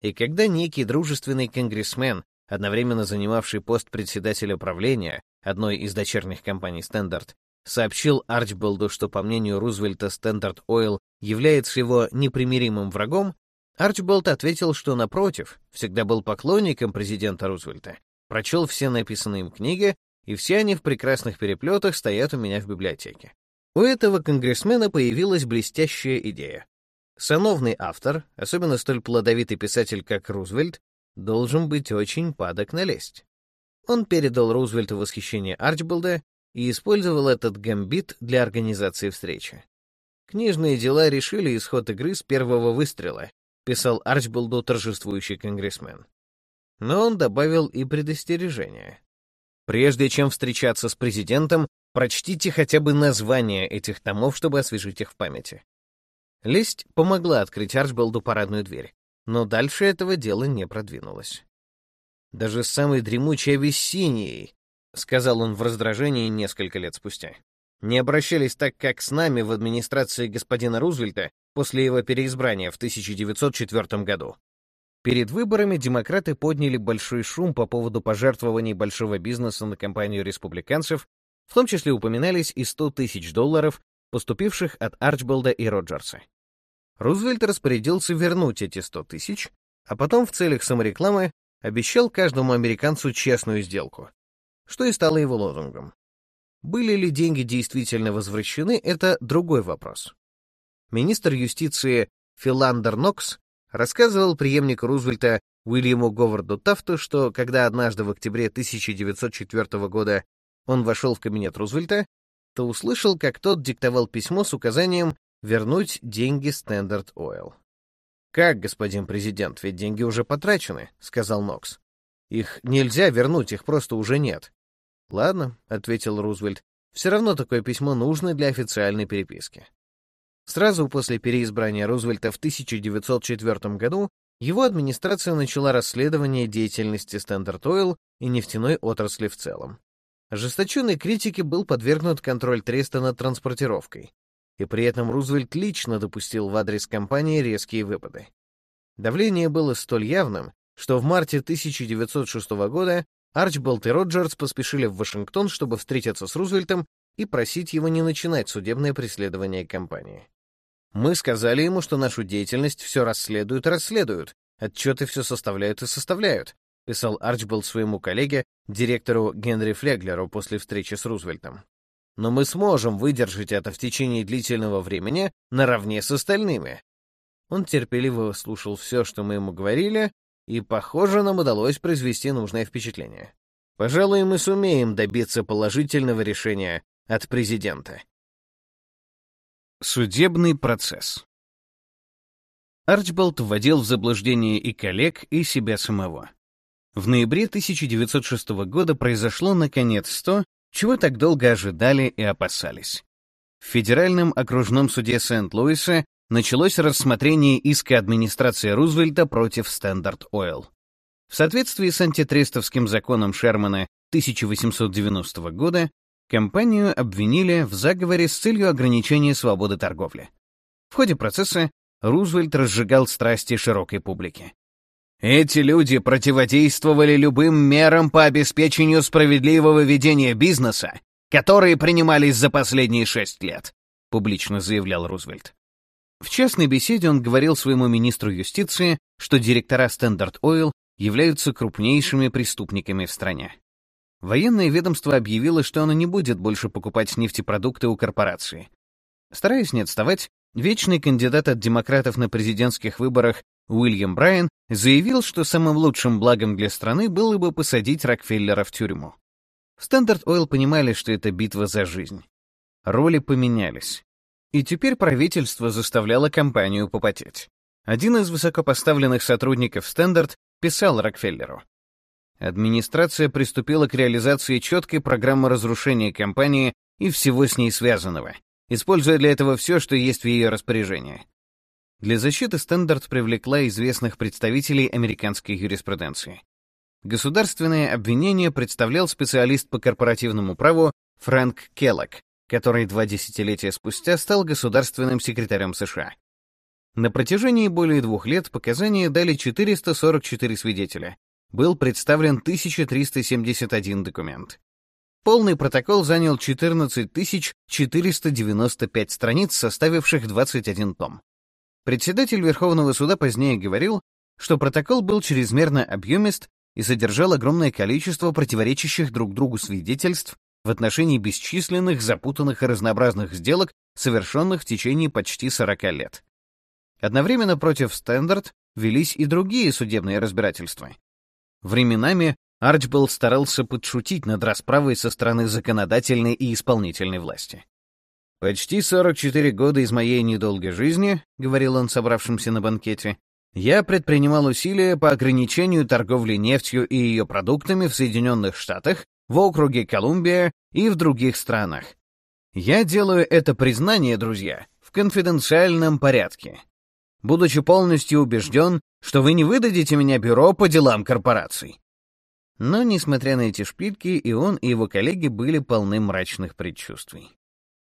И когда некий дружественный конгрессмен, одновременно занимавший пост председателя правления одной из дочерних компаний Standard, сообщил Арчболду, что, по мнению Рузвельта, Standard Oil является его непримиримым врагом, Арчболд ответил, что, напротив, всегда был поклонником президента Рузвельта, прочел все написанные им книги, и все они в прекрасных переплетах стоят у меня в библиотеке. У этого конгрессмена появилась блестящая идея. Сановный автор, особенно столь плодовитый писатель, как Рузвельт, должен быть очень падок на лесть. Он передал Рузвельту восхищение Арчболда и использовал этот гамбит для организации встречи. «Книжные дела решили исход игры с первого выстрела», писал Арчболду торжествующий конгрессмен. Но он добавил и предостережение. Прежде чем встречаться с президентом, Прочтите хотя бы названия этих томов, чтобы освежить их в памяти. Лесть помогла открыть Арчбалду парадную дверь, но дальше этого дела не продвинулось. «Даже с самой дремучей Ависсинией», — сказал он в раздражении несколько лет спустя, «не обращались так, как с нами в администрации господина Рузвельта после его переизбрания в 1904 году. Перед выборами демократы подняли большой шум по поводу пожертвований большого бизнеса на кампанию республиканцев в том числе упоминались и 100 тысяч долларов, поступивших от Арчболда и Роджерса. Рузвельт распорядился вернуть эти 100 тысяч, а потом в целях саморекламы обещал каждому американцу честную сделку, что и стало его лозунгом. Были ли деньги действительно возвращены, это другой вопрос. Министр юстиции Филандер Нокс рассказывал преемнику Рузвельта Уильяму Говарду Тафту, что когда однажды в октябре 1904 года он вошел в кабинет Рузвельта, то услышал, как тот диктовал письмо с указанием вернуть деньги Standard Oil. «Как, господин президент, ведь деньги уже потрачены», — сказал Нокс. «Их нельзя вернуть, их просто уже нет». «Ладно», — ответил Рузвельт, — «все равно такое письмо нужно для официальной переписки». Сразу после переизбрания Рузвельта в 1904 году его администрация начала расследование деятельности Standard Oil и нефтяной отрасли в целом. Ожесточенной критике был подвергнут контроль Треста над транспортировкой, и при этом Рузвельт лично допустил в адрес компании резкие выпады. Давление было столь явным, что в марте 1906 года Арчболт и Роджерс поспешили в Вашингтон, чтобы встретиться с Рузвельтом и просить его не начинать судебное преследование компании. Мы сказали ему, что нашу деятельность все расследуют и расследуют, отчеты все составляют и составляют, писал Арчболд своему коллеге, директору Генри Флеглеру после встречи с Рузвельтом. Но мы сможем выдержать это в течение длительного времени наравне с остальными. Он терпеливо слушал все, что мы ему говорили, и, похоже, нам удалось произвести нужное впечатление. Пожалуй, мы сумеем добиться положительного решения от президента. Судебный процесс Арчболд вводил в заблуждение и коллег, и себя самого. В ноябре 1906 года произошло наконец то, чего так долго ожидали и опасались. в Федеральном окружном суде Сент-Луиса началось рассмотрение иска администрации Рузвельта против Standard Oil. В соответствии с антитрестовским законом Шермана 1890 года, компанию обвинили в заговоре с целью ограничения свободы торговли. В ходе процесса Рузвельт разжигал страсти широкой публики. Эти люди противодействовали любым мерам по обеспечению справедливого ведения бизнеса, которые принимались за последние шесть лет, публично заявлял Рузвельт. В частной беседе он говорил своему министру юстиции, что директора Standard Oil являются крупнейшими преступниками в стране. Военное ведомство объявило, что оно не будет больше покупать нефтепродукты у корпорации. Стараясь не отставать, вечный кандидат от демократов на президентских выборах Уильям Брайан заявил, что самым лучшим благом для страны было бы посадить Рокфеллера в тюрьму. Oil понимали, что это битва за жизнь. Роли поменялись. И теперь правительство заставляло компанию попотеть. Один из высокопоставленных сотрудников Standard писал Рокфеллеру. Администрация приступила к реализации четкой программы разрушения компании и всего с ней связанного, используя для этого все, что есть в ее распоряжении. Для защиты Стендарт привлекла известных представителей американской юриспруденции. Государственное обвинение представлял специалист по корпоративному праву Фрэнк Келлок, который два десятилетия спустя стал государственным секретарем США. На протяжении более двух лет показания дали 444 свидетеля. Был представлен 1371 документ. Полный протокол занял 14 495 страниц, составивших 21 том. Председатель Верховного суда позднее говорил, что протокол был чрезмерно объемист и содержал огромное количество противоречащих друг другу свидетельств в отношении бесчисленных, запутанных и разнообразных сделок, совершенных в течение почти 40 лет. Одновременно против Стендарт велись и другие судебные разбирательства. Временами Арчбелл старался подшутить над расправой со стороны законодательной и исполнительной власти. «Почти 44 года из моей недолгой жизни», — говорил он собравшимся на банкете, «я предпринимал усилия по ограничению торговли нефтью и ее продуктами в Соединенных Штатах, в округе Колумбия и в других странах. Я делаю это признание, друзья, в конфиденциальном порядке, будучи полностью убежден, что вы не выдадите меня бюро по делам корпораций. Но, несмотря на эти шпильки, и он, и его коллеги были полны мрачных предчувствий.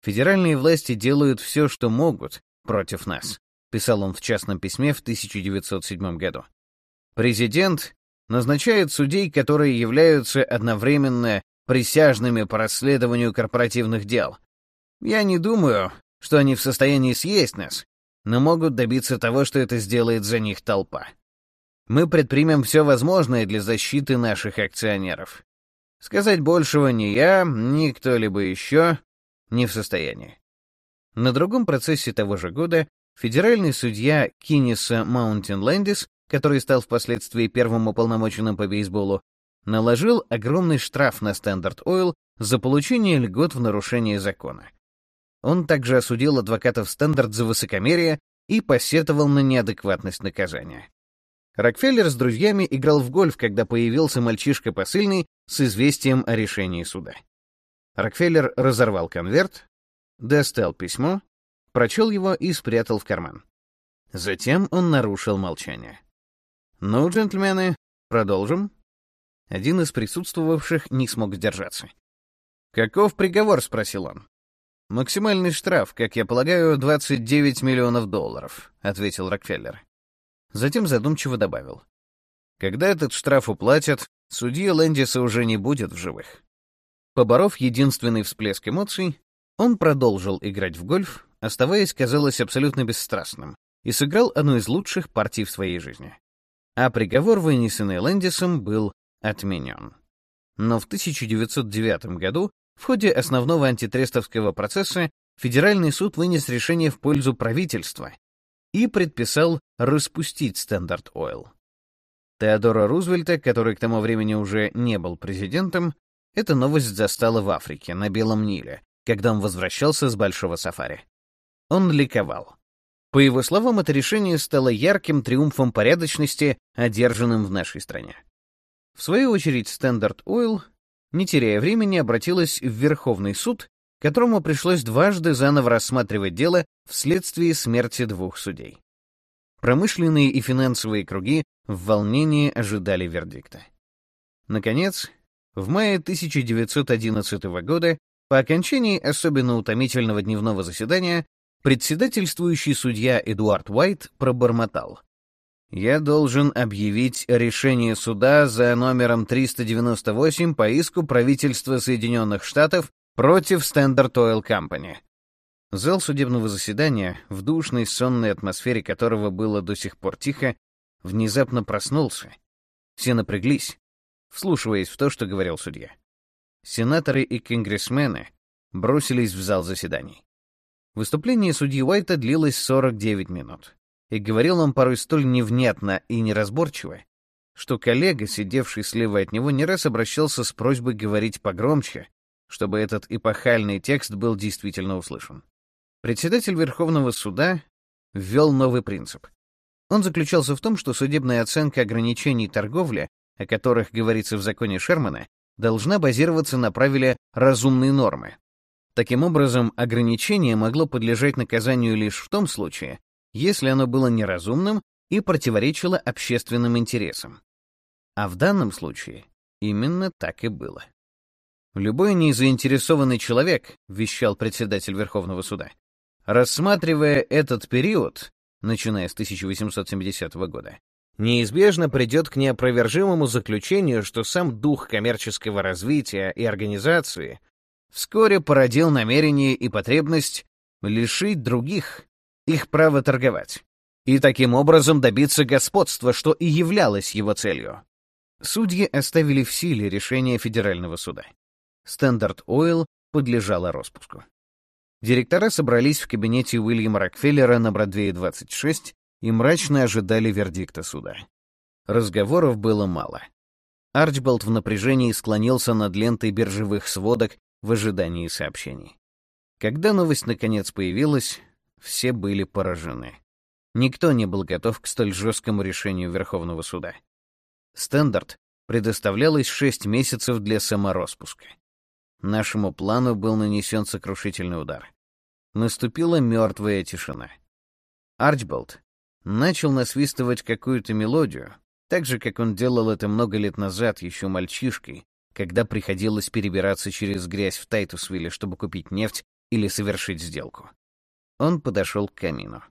«Федеральные власти делают все, что могут, против нас», писал он в частном письме в 1907 году. «Президент назначает судей, которые являются одновременно присяжными по расследованию корпоративных дел. Я не думаю, что они в состоянии съесть нас, но могут добиться того, что это сделает за них толпа. Мы предпримем все возможное для защиты наших акционеров. Сказать большего ни я, ни кто-либо еще не в состоянии. На другом процессе того же года федеральный судья Киниса Маунтин Лэндис, который стал впоследствии первым уполномоченным по бейсболу, наложил огромный штраф на Standard Oil за получение льгот в нарушение закона. Он также осудил адвокатов Стендарт за высокомерие и посетовал на неадекватность наказания. Рокфеллер с друзьями играл в гольф, когда появился мальчишка посыльный с известием о решении суда. Рокфеллер разорвал конверт, достал письмо, прочел его и спрятал в карман. Затем он нарушил молчание. «Ну, джентльмены, продолжим?» Один из присутствовавших не смог сдержаться. «Каков приговор?» — спросил он. «Максимальный штраф, как я полагаю, 29 миллионов долларов», — ответил Рокфеллер. Затем задумчиво добавил. «Когда этот штраф уплатят, судья Лэндиса уже не будет в живых». Поборов единственный всплеск эмоций, он продолжил играть в гольф, оставаясь, казалось, абсолютно бесстрастным, и сыграл одну из лучших партий в своей жизни. А приговор, вынесенный Лэндисом, был отменен. Но в 1909 году в ходе основного антитрестовского процесса Федеральный суд вынес решение в пользу правительства и предписал распустить Standard Oil. Теодора Рузвельта, который к тому времени уже не был президентом, эта новость застала в Африке, на Белом Ниле, когда он возвращался с большого сафари. Он ликовал. По его словам, это решение стало ярким триумфом порядочности, одержанным в нашей стране. В свою очередь, Standard Oil не теряя времени, обратилась в Верховный суд, которому пришлось дважды заново рассматривать дело вследствие смерти двух судей. Промышленные и финансовые круги в волнении ожидали вердикта. Наконец, в мае 1911 года, по окончании особенно утомительного дневного заседания, председательствующий судья Эдуард Уайт пробормотал. «Я должен объявить решение суда за номером 398 по иску правительства Соединенных Штатов против Standard Oil Company». Зал судебного заседания, в душной сонной атмосфере которого было до сих пор тихо, внезапно проснулся. Все напряглись, вслушиваясь в то, что говорил судья. Сенаторы и конгрессмены бросились в зал заседаний. Выступление судьи Уайта длилось 49 минут, и говорил он порой столь невнятно и неразборчиво, что коллега, сидевший слева от него, не раз обращался с просьбой говорить погромче, чтобы этот эпохальный текст был действительно услышан. Председатель Верховного суда ввел новый принцип. Он заключался в том, что судебная оценка ограничений торговли, о которых говорится в законе Шермана, должна базироваться на правиле разумной нормы, Таким образом, ограничение могло подлежать наказанию лишь в том случае, если оно было неразумным и противоречило общественным интересам. А в данном случае именно так и было. Любой незаинтересованный человек, вещал председатель Верховного суда, рассматривая этот период, начиная с 1870 года, неизбежно придет к неопровержимому заключению, что сам дух коммерческого развития и организации вскоре породил намерение и потребность лишить других их права торговать и таким образом добиться господства, что и являлось его целью. Судьи оставили в силе решение федерального суда. Standard Oil подлежала распуску. Директора собрались в кабинете Уильяма Рокфеллера на Бродвее 26 и мрачно ожидали вердикта суда. Разговоров было мало. Арчболд в напряжении склонился над лентой биржевых сводок в ожидании сообщений. Когда новость наконец появилась, все были поражены. Никто не был готов к столь жесткому решению Верховного суда. Стандарт предоставлялось 6 месяцев для самороспуска. Нашему плану был нанесен сокрушительный удар. Наступила мертвая тишина. Арчболд начал насвистывать какую-то мелодию, так же, как он делал это много лет назад, еще мальчишкой, когда приходилось перебираться через грязь в Тайтусвилле, чтобы купить нефть или совершить сделку. Он подошел к камину.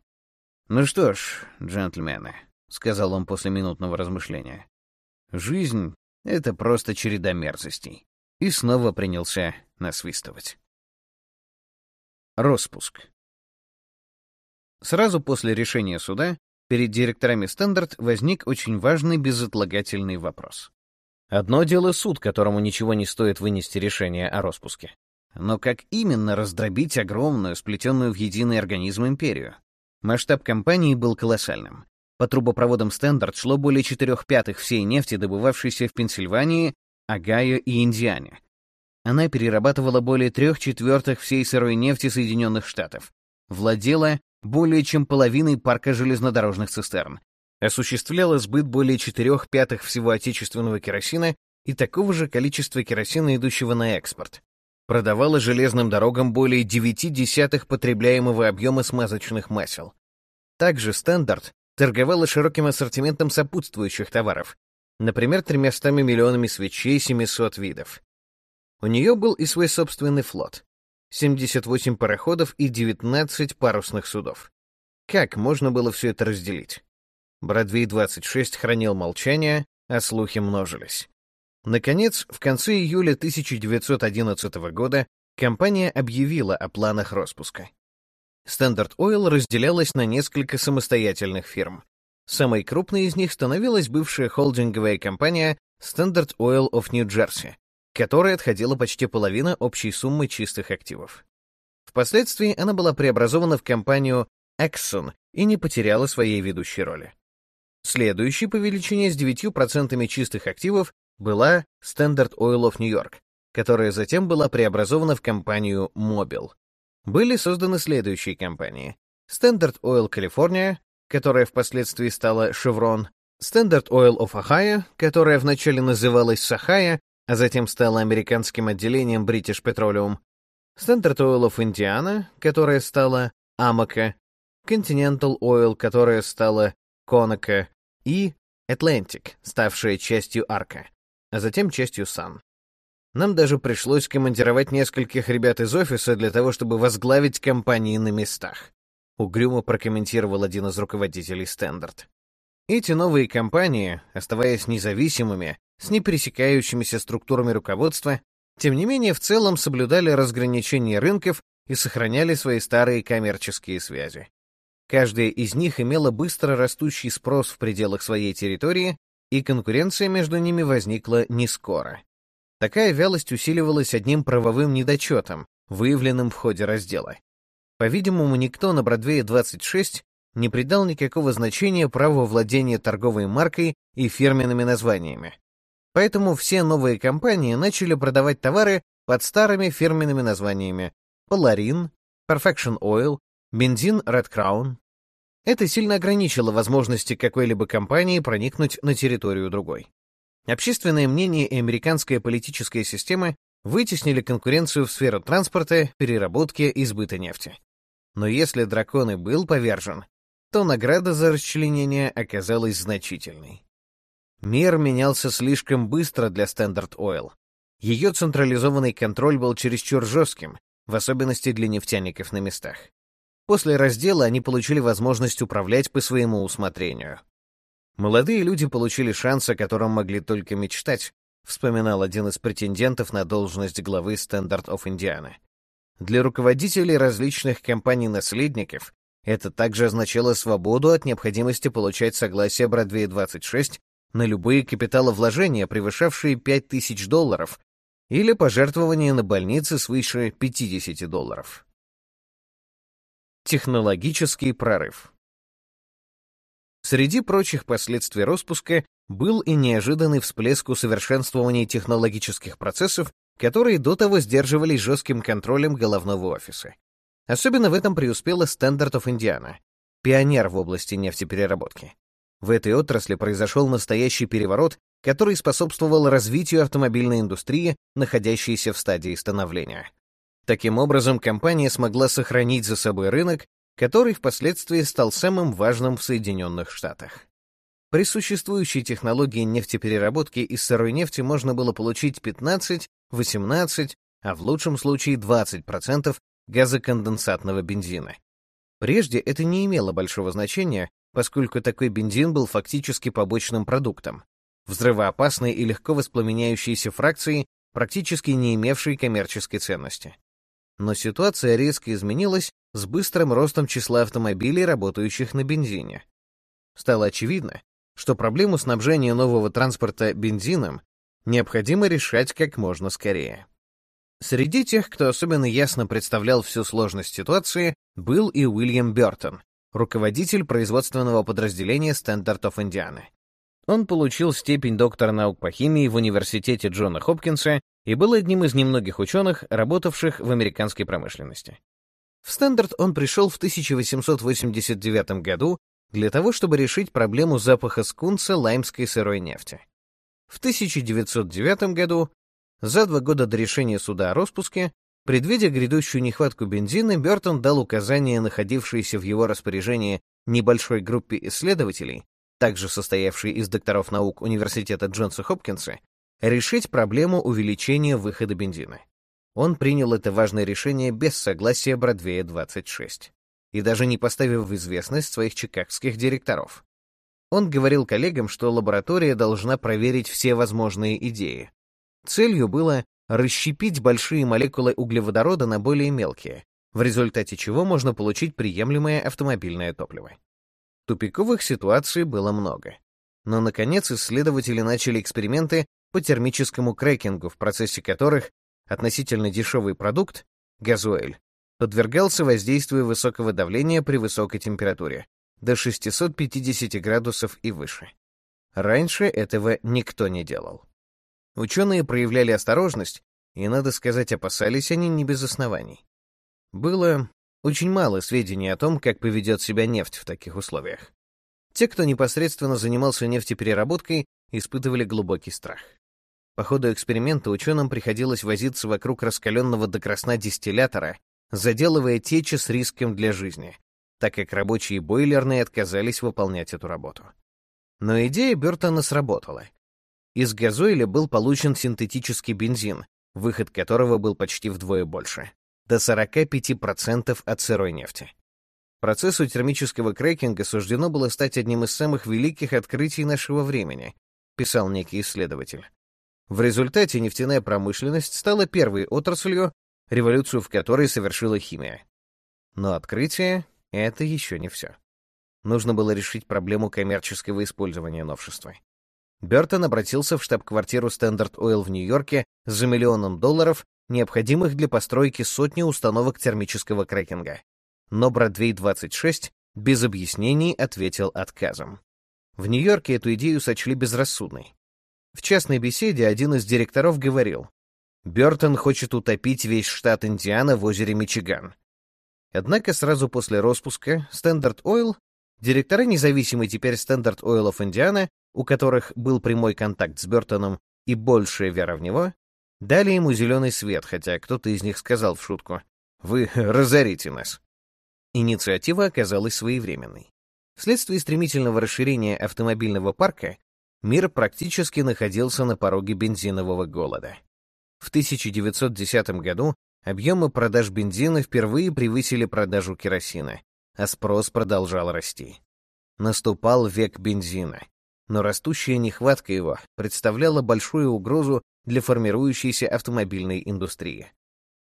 «Ну что ж, джентльмены», — сказал он после минутного размышления, — «жизнь — это просто череда мерзостей». И снова принялся насвистывать. Роспуск. Сразу после решения суда перед директорами Стандарт возник очень важный безотлагательный вопрос. Одно дело суд, которому ничего не стоит вынести решение о распуске. Но как именно раздробить огромную, сплетенную в единый организм империю? Масштаб компании был колоссальным. По трубопроводам «Standard» шло более четырех пятых всей нефти, добывавшейся в Пенсильвании, Огайо и Индиане. Она перерабатывала более трех четвертых всей сырой нефти Соединенных Штатов, владела более чем половиной парка железнодорожных цистерн, осуществляла сбыт более четырех пятых всего отечественного керосина и такого же количества керосина, идущего на экспорт. Продавала железным дорогам более девяти десятых потребляемого объема смазочных масел. Также «Стандарт» торговала широким ассортиментом сопутствующих товаров, например, тремястами миллионами свечей 700 видов. У нее был и свой собственный флот — 78 пароходов и 19 парусных судов. Как можно было все это разделить? Бродвей-26 хранил молчание, а слухи множились. Наконец, в конце июля 1911 года компания объявила о планах распуска. Standard Oil разделялась на несколько самостоятельных фирм. Самой крупной из них становилась бывшая холдинговая компания Standard Oil of New Jersey, которой отходила почти половина общей суммы чистых активов. Впоследствии она была преобразована в компанию Exxon и не потеряла своей ведущей роли. Следующей по величине с 9% чистых активов была Standard Oil of New York, которая затем была преобразована в компанию Mobil. Были созданы следующие компании. Standard Oil California, которая впоследствии стала Chevron, Standard Oil of Ohio, которая вначале называлась Sahaya, а затем стала американским отделением British Petroleum, Standard Oil of Indiana, которая стала Amoco, Continental Oil, которая стала Conoco, и Atlantic, ставшая частью Арка, а затем частью Sun. Нам даже пришлось командировать нескольких ребят из офиса для того, чтобы возглавить компании на местах. Угрюмо прокомментировал один из руководителей Standard. Эти новые компании, оставаясь независимыми, с непересекающимися структурами руководства, тем не менее в целом соблюдали разграничение рынков и сохраняли свои старые коммерческие связи. Каждая из них имела быстро растущий спрос в пределах своей территории, и конкуренция между ними возникла не скоро. Такая вялость усиливалась одним правовым недочетом, выявленным в ходе раздела. По-видимому, никто на Бродвее 26 не придал никакого значения праву владения торговой маркой и фирменными названиями. Поэтому все новые компании начали продавать товары под старыми фирменными названиями Polarin, Perfection Oil, бензин Red Crown. Это сильно ограничило возможности какой-либо компании проникнуть на территорию другой. Общественное мнение и американская политическая система вытеснили конкуренцию в сферу транспорта, переработки и сбыта нефти. Но если дракон и был повержен, то награда за расчленение оказалась значительной. Мир менялся слишком быстро для Standard Oil. Ее централизованный контроль был чересчур жестким, в особенности для нефтяников на местах. После раздела они получили возможность управлять по своему усмотрению. Молодые люди получили шанс, о котором могли только мечтать, вспоминал один из претендентов на должность главы Standard of Indiana. Для руководителей различных компаний-наследников это также означало свободу от необходимости получать согласие Бродвея 26 на любые капиталовложения, превышавшие 5000 долларов, или пожертвования на больницы свыше 50 долларов. Технологический прорыв. Среди прочих последствий распуска был и неожиданный всплеск усовершенствования технологических процессов, которые до того сдерживались жестким контролем головного офиса. Особенно в этом преуспела Standard of Indiana, пионер в области нефтепереработки. В этой отрасли произошел настоящий переворот, который способствовал развитию автомобильной индустрии, находящейся в стадии становления. Таким образом, компания смогла сохранить за собой рынок, который впоследствии стал самым важным в Соединенных Штатах. При существующей технологии нефтепереработки из сырой нефти можно было получить 15, 18, а в лучшем случае 20% газоконденсатного бензина. Прежде это не имело большого значения, поскольку такой бензин был фактически побочным продуктом, взрывоопасной и легко воспламеняющейся фракцией, практически не имевшей коммерческой ценности. Но ситуация резко изменилась с быстрым ростом числа автомобилей, работающих на бензине. Стало очевидно, что проблему снабжения нового транспорта бензином необходимо решать как можно скорее. Среди тех, кто особенно ясно представлял всю сложность ситуации, был и Уильям Бёртон, руководитель производственного подразделения Standard of Indiana. Он получил степень доктора наук по химии в университете Джона Хопкинса и был одним из немногих ученых, работавших в американской промышленности. В Стендарт он пришел в 1889 году для того, чтобы решить проблему запаха скунса лаймской сырой нефти. В 1909 году, за два года до решения суда о распуске, предвидя грядущую нехватку бензина, Бертон дал указание находившейся в его распоряжении небольшой группе исследователей, также состоявшей из докторов наук Университета Джонса Хопкинса, решить проблему увеличения выхода бензина. Он принял это важное решение без согласия Бродвея-26 и даже не поставив в известность своих чикагских директоров. Он говорил коллегам, что лаборатория должна проверить все возможные идеи. Целью было расщепить большие молекулы углеводорода на более мелкие, в результате чего можно получить приемлемое автомобильное топливо. Тупиковых ситуаций было много. Но, наконец, исследователи начали эксперименты по термическому крекингу, в процессе которых относительно дешевый продукт, газоэль, подвергался воздействию высокого давления при высокой температуре, до 650 градусов и выше. Раньше этого никто не делал. Ученые проявляли осторожность, и, надо сказать, опасались они не без оснований. Было очень мало сведений о том, как поведет себя нефть в таких условиях. Те, кто непосредственно занимался нефтепереработкой, испытывали глубокий страх. По ходу эксперимента ученым приходилось возиться вокруг раскаленного до красна дистиллятора, заделывая течи с риском для жизни, так как рабочие бойлерные отказались выполнять эту работу. Но идея Бертона сработала. Из газоиля был получен синтетический бензин, выход которого был почти вдвое больше, до 45% от сырой нефти. Процессу термического крекинга суждено было стать одним из самых великих открытий нашего времени, писал некий исследователь. В результате нефтяная промышленность стала первой отраслью, революцию в которой совершила химия. Но открытие — это еще не все. Нужно было решить проблему коммерческого использования новшества. Бертон обратился в штаб-квартиру Standard Oil в Нью-Йорке за миллионом долларов, необходимых для постройки сотни установок термического крекинга. Но Бродвей-26 без объяснений ответил отказом. В Нью-Йорке эту идею сочли безрассудной. В частной беседе один из директоров говорил, Бертон хочет утопить весь штат Индиана в озере Мичиган. Однако сразу после распуска Standard Oil директора независимой теперь Standard Oil of Indiana, у которых был прямой контакт с Бертоном и большая вера в него, дали ему зеленый свет, хотя кто-то из них сказал в шутку «Вы разорите нас». Инициатива оказалась своевременной. Вследствие стремительного расширения автомобильного парка мир практически находился на пороге бензинового голода. В 1910 году объемы продаж бензина впервые превысили продажу керосина, а спрос продолжал расти. Наступал век бензина, но растущая нехватка его представляла большую угрозу для формирующейся автомобильной индустрии.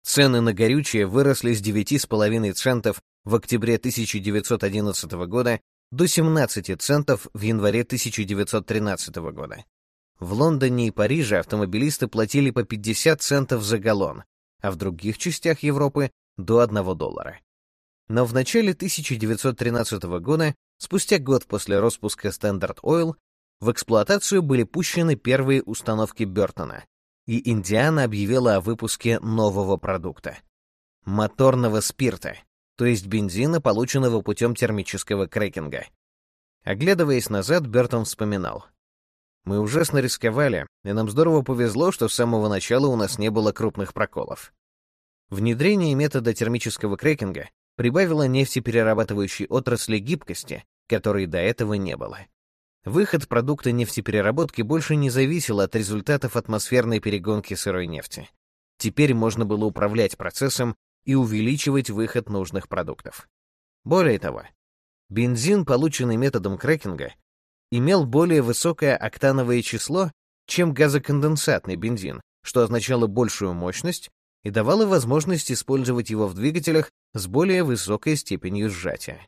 Цены на горючее выросли с 9,5 центов в октябре 1911 года до 17 центов в январе 1913 года. В Лондоне и Париже автомобилисты платили по 50 центов за галлон, а в других частях Европы — до 1 доллара. Но в начале 1913 года, спустя год после распуска Standard Oil, в эксплуатацию были пущены первые установки Бертона, и Индиана объявила о выпуске нового продукта — моторного спирта, то есть бензина, полученного путем термического крекинга. Оглядываясь назад, Бертон вспоминал. «Мы ужасно рисковали, и нам здорово повезло, что с самого начала у нас не было крупных проколов. Внедрение метода термического крекинга прибавило нефтеперерабатывающей отрасли гибкости, которой до этого не было. Выход продукта нефтепереработки больше не зависел от результатов атмосферной перегонки сырой нефти. Теперь можно было управлять процессом и увеличивать выход нужных продуктов. Более того, бензин, полученный методом крекинга, имел более высокое октановое число, чем газоконденсатный бензин, что означало большую мощность и давало возможность использовать его в двигателях с более высокой степенью сжатия.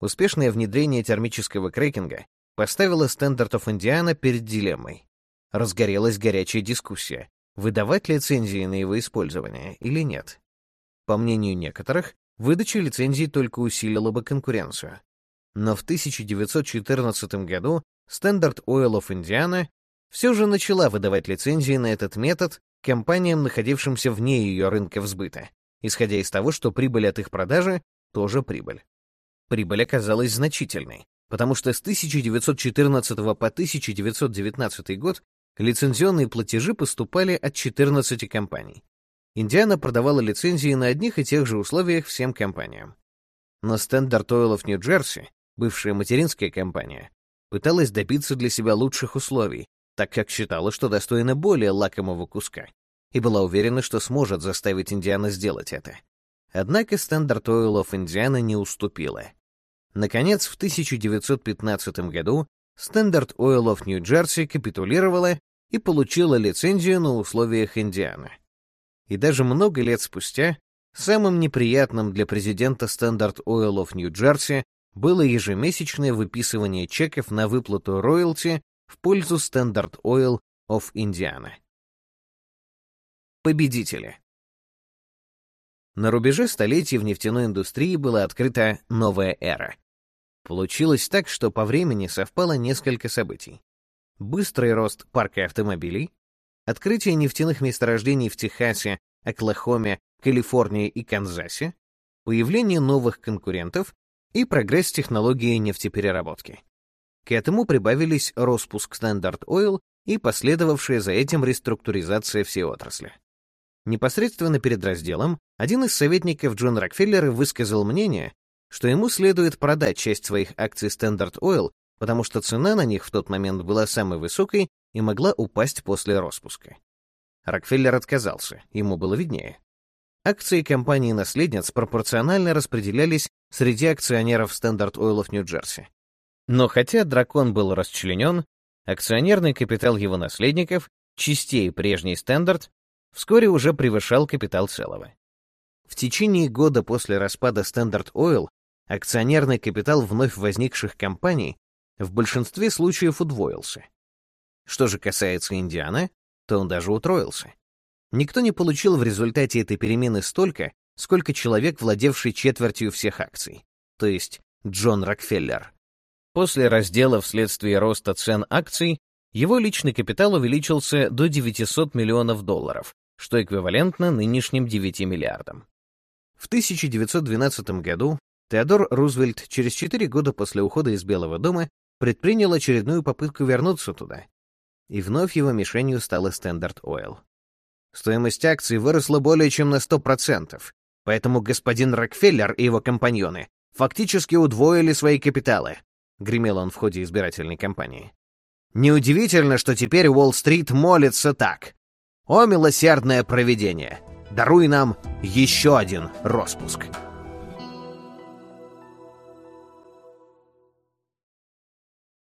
Успешное внедрение термического крекинга поставило of Indiana перед дилеммой. Разгорелась горячая дискуссия, выдавать лицензии на его использование или нет. По мнению некоторых, выдача лицензий только усилила бы конкуренцию. Но в 1914 году Standard Oil of Indiana все же начала выдавать лицензии на этот метод компаниям, находившимся вне ее рынка взбыта, исходя из того, что прибыль от их продажи тоже прибыль. Прибыль оказалась значительной, потому что с 1914 по 1919 год лицензионные платежи поступали от 14 компаний. Индиана продавала лицензии на одних и тех же условиях всем компаниям. Но Standard Oil of New Jersey, бывшая материнская компания, пыталась добиться для себя лучших условий, так как считала, что достойна более лакомого куска, и была уверена, что сможет заставить Индиана сделать это. Однако Standard Oil of Indiana не уступила. Наконец, в 1915 году Standard Oil of New Jersey капитулировала и получила лицензию на условиях Индианы и даже много лет спустя самым неприятным для президента Standard Oil of New Jersey было ежемесячное выписывание чеков на выплату роялти в пользу Standard Oil of Indiana. Победители. На рубеже столетий в нефтяной индустрии была открыта новая эра. Получилось так, что по времени совпало несколько событий. Быстрый рост парка автомобилей, Открытие нефтяных месторождений в Техасе, Оклахоме, Калифорнии и Канзасе, появление новых конкурентов и прогресс технологии нефтепереработки. К этому прибавились распуск Standard Oil и последовавшая за этим реструктуризация всей отрасли. Непосредственно перед разделом один из советников Джона Рокфеллера высказал мнение, что ему следует продать часть своих акций Standard Oil, потому что цена на них в тот момент была самой высокой и могла упасть после распуска. Рокфеллер отказался, ему было виднее. Акции компании-наследниц пропорционально распределялись среди акционеров Standard Oil of Нью-Джерси. Но хотя дракон был расчленен, акционерный капитал его наследников, частей прежний Standard, вскоре уже превышал капитал целого. В течение года после распада Standard Oil акционерный капитал вновь возникших компаний в большинстве случаев удвоился. Что же касается Индиана, то он даже утроился. Никто не получил в результате этой перемены столько, сколько человек, владевший четвертью всех акций, то есть Джон Рокфеллер. После раздела вследствие роста цен акций его личный капитал увеличился до 900 миллионов долларов, что эквивалентно нынешним 9 миллиардам. В 1912 году Теодор Рузвельт через 4 года после ухода из Белого дома предпринял очередную попытку вернуться туда. И вновь его мишенью стала Standard Oil. Стоимость акций выросла более чем на 100%, поэтому господин Рокфеллер и его компаньоны фактически удвоили свои капиталы, гремел он в ходе избирательной кампании. Неудивительно, что теперь Уолл-стрит молится так. «О, милосердное провидение, даруй нам еще один распуск!»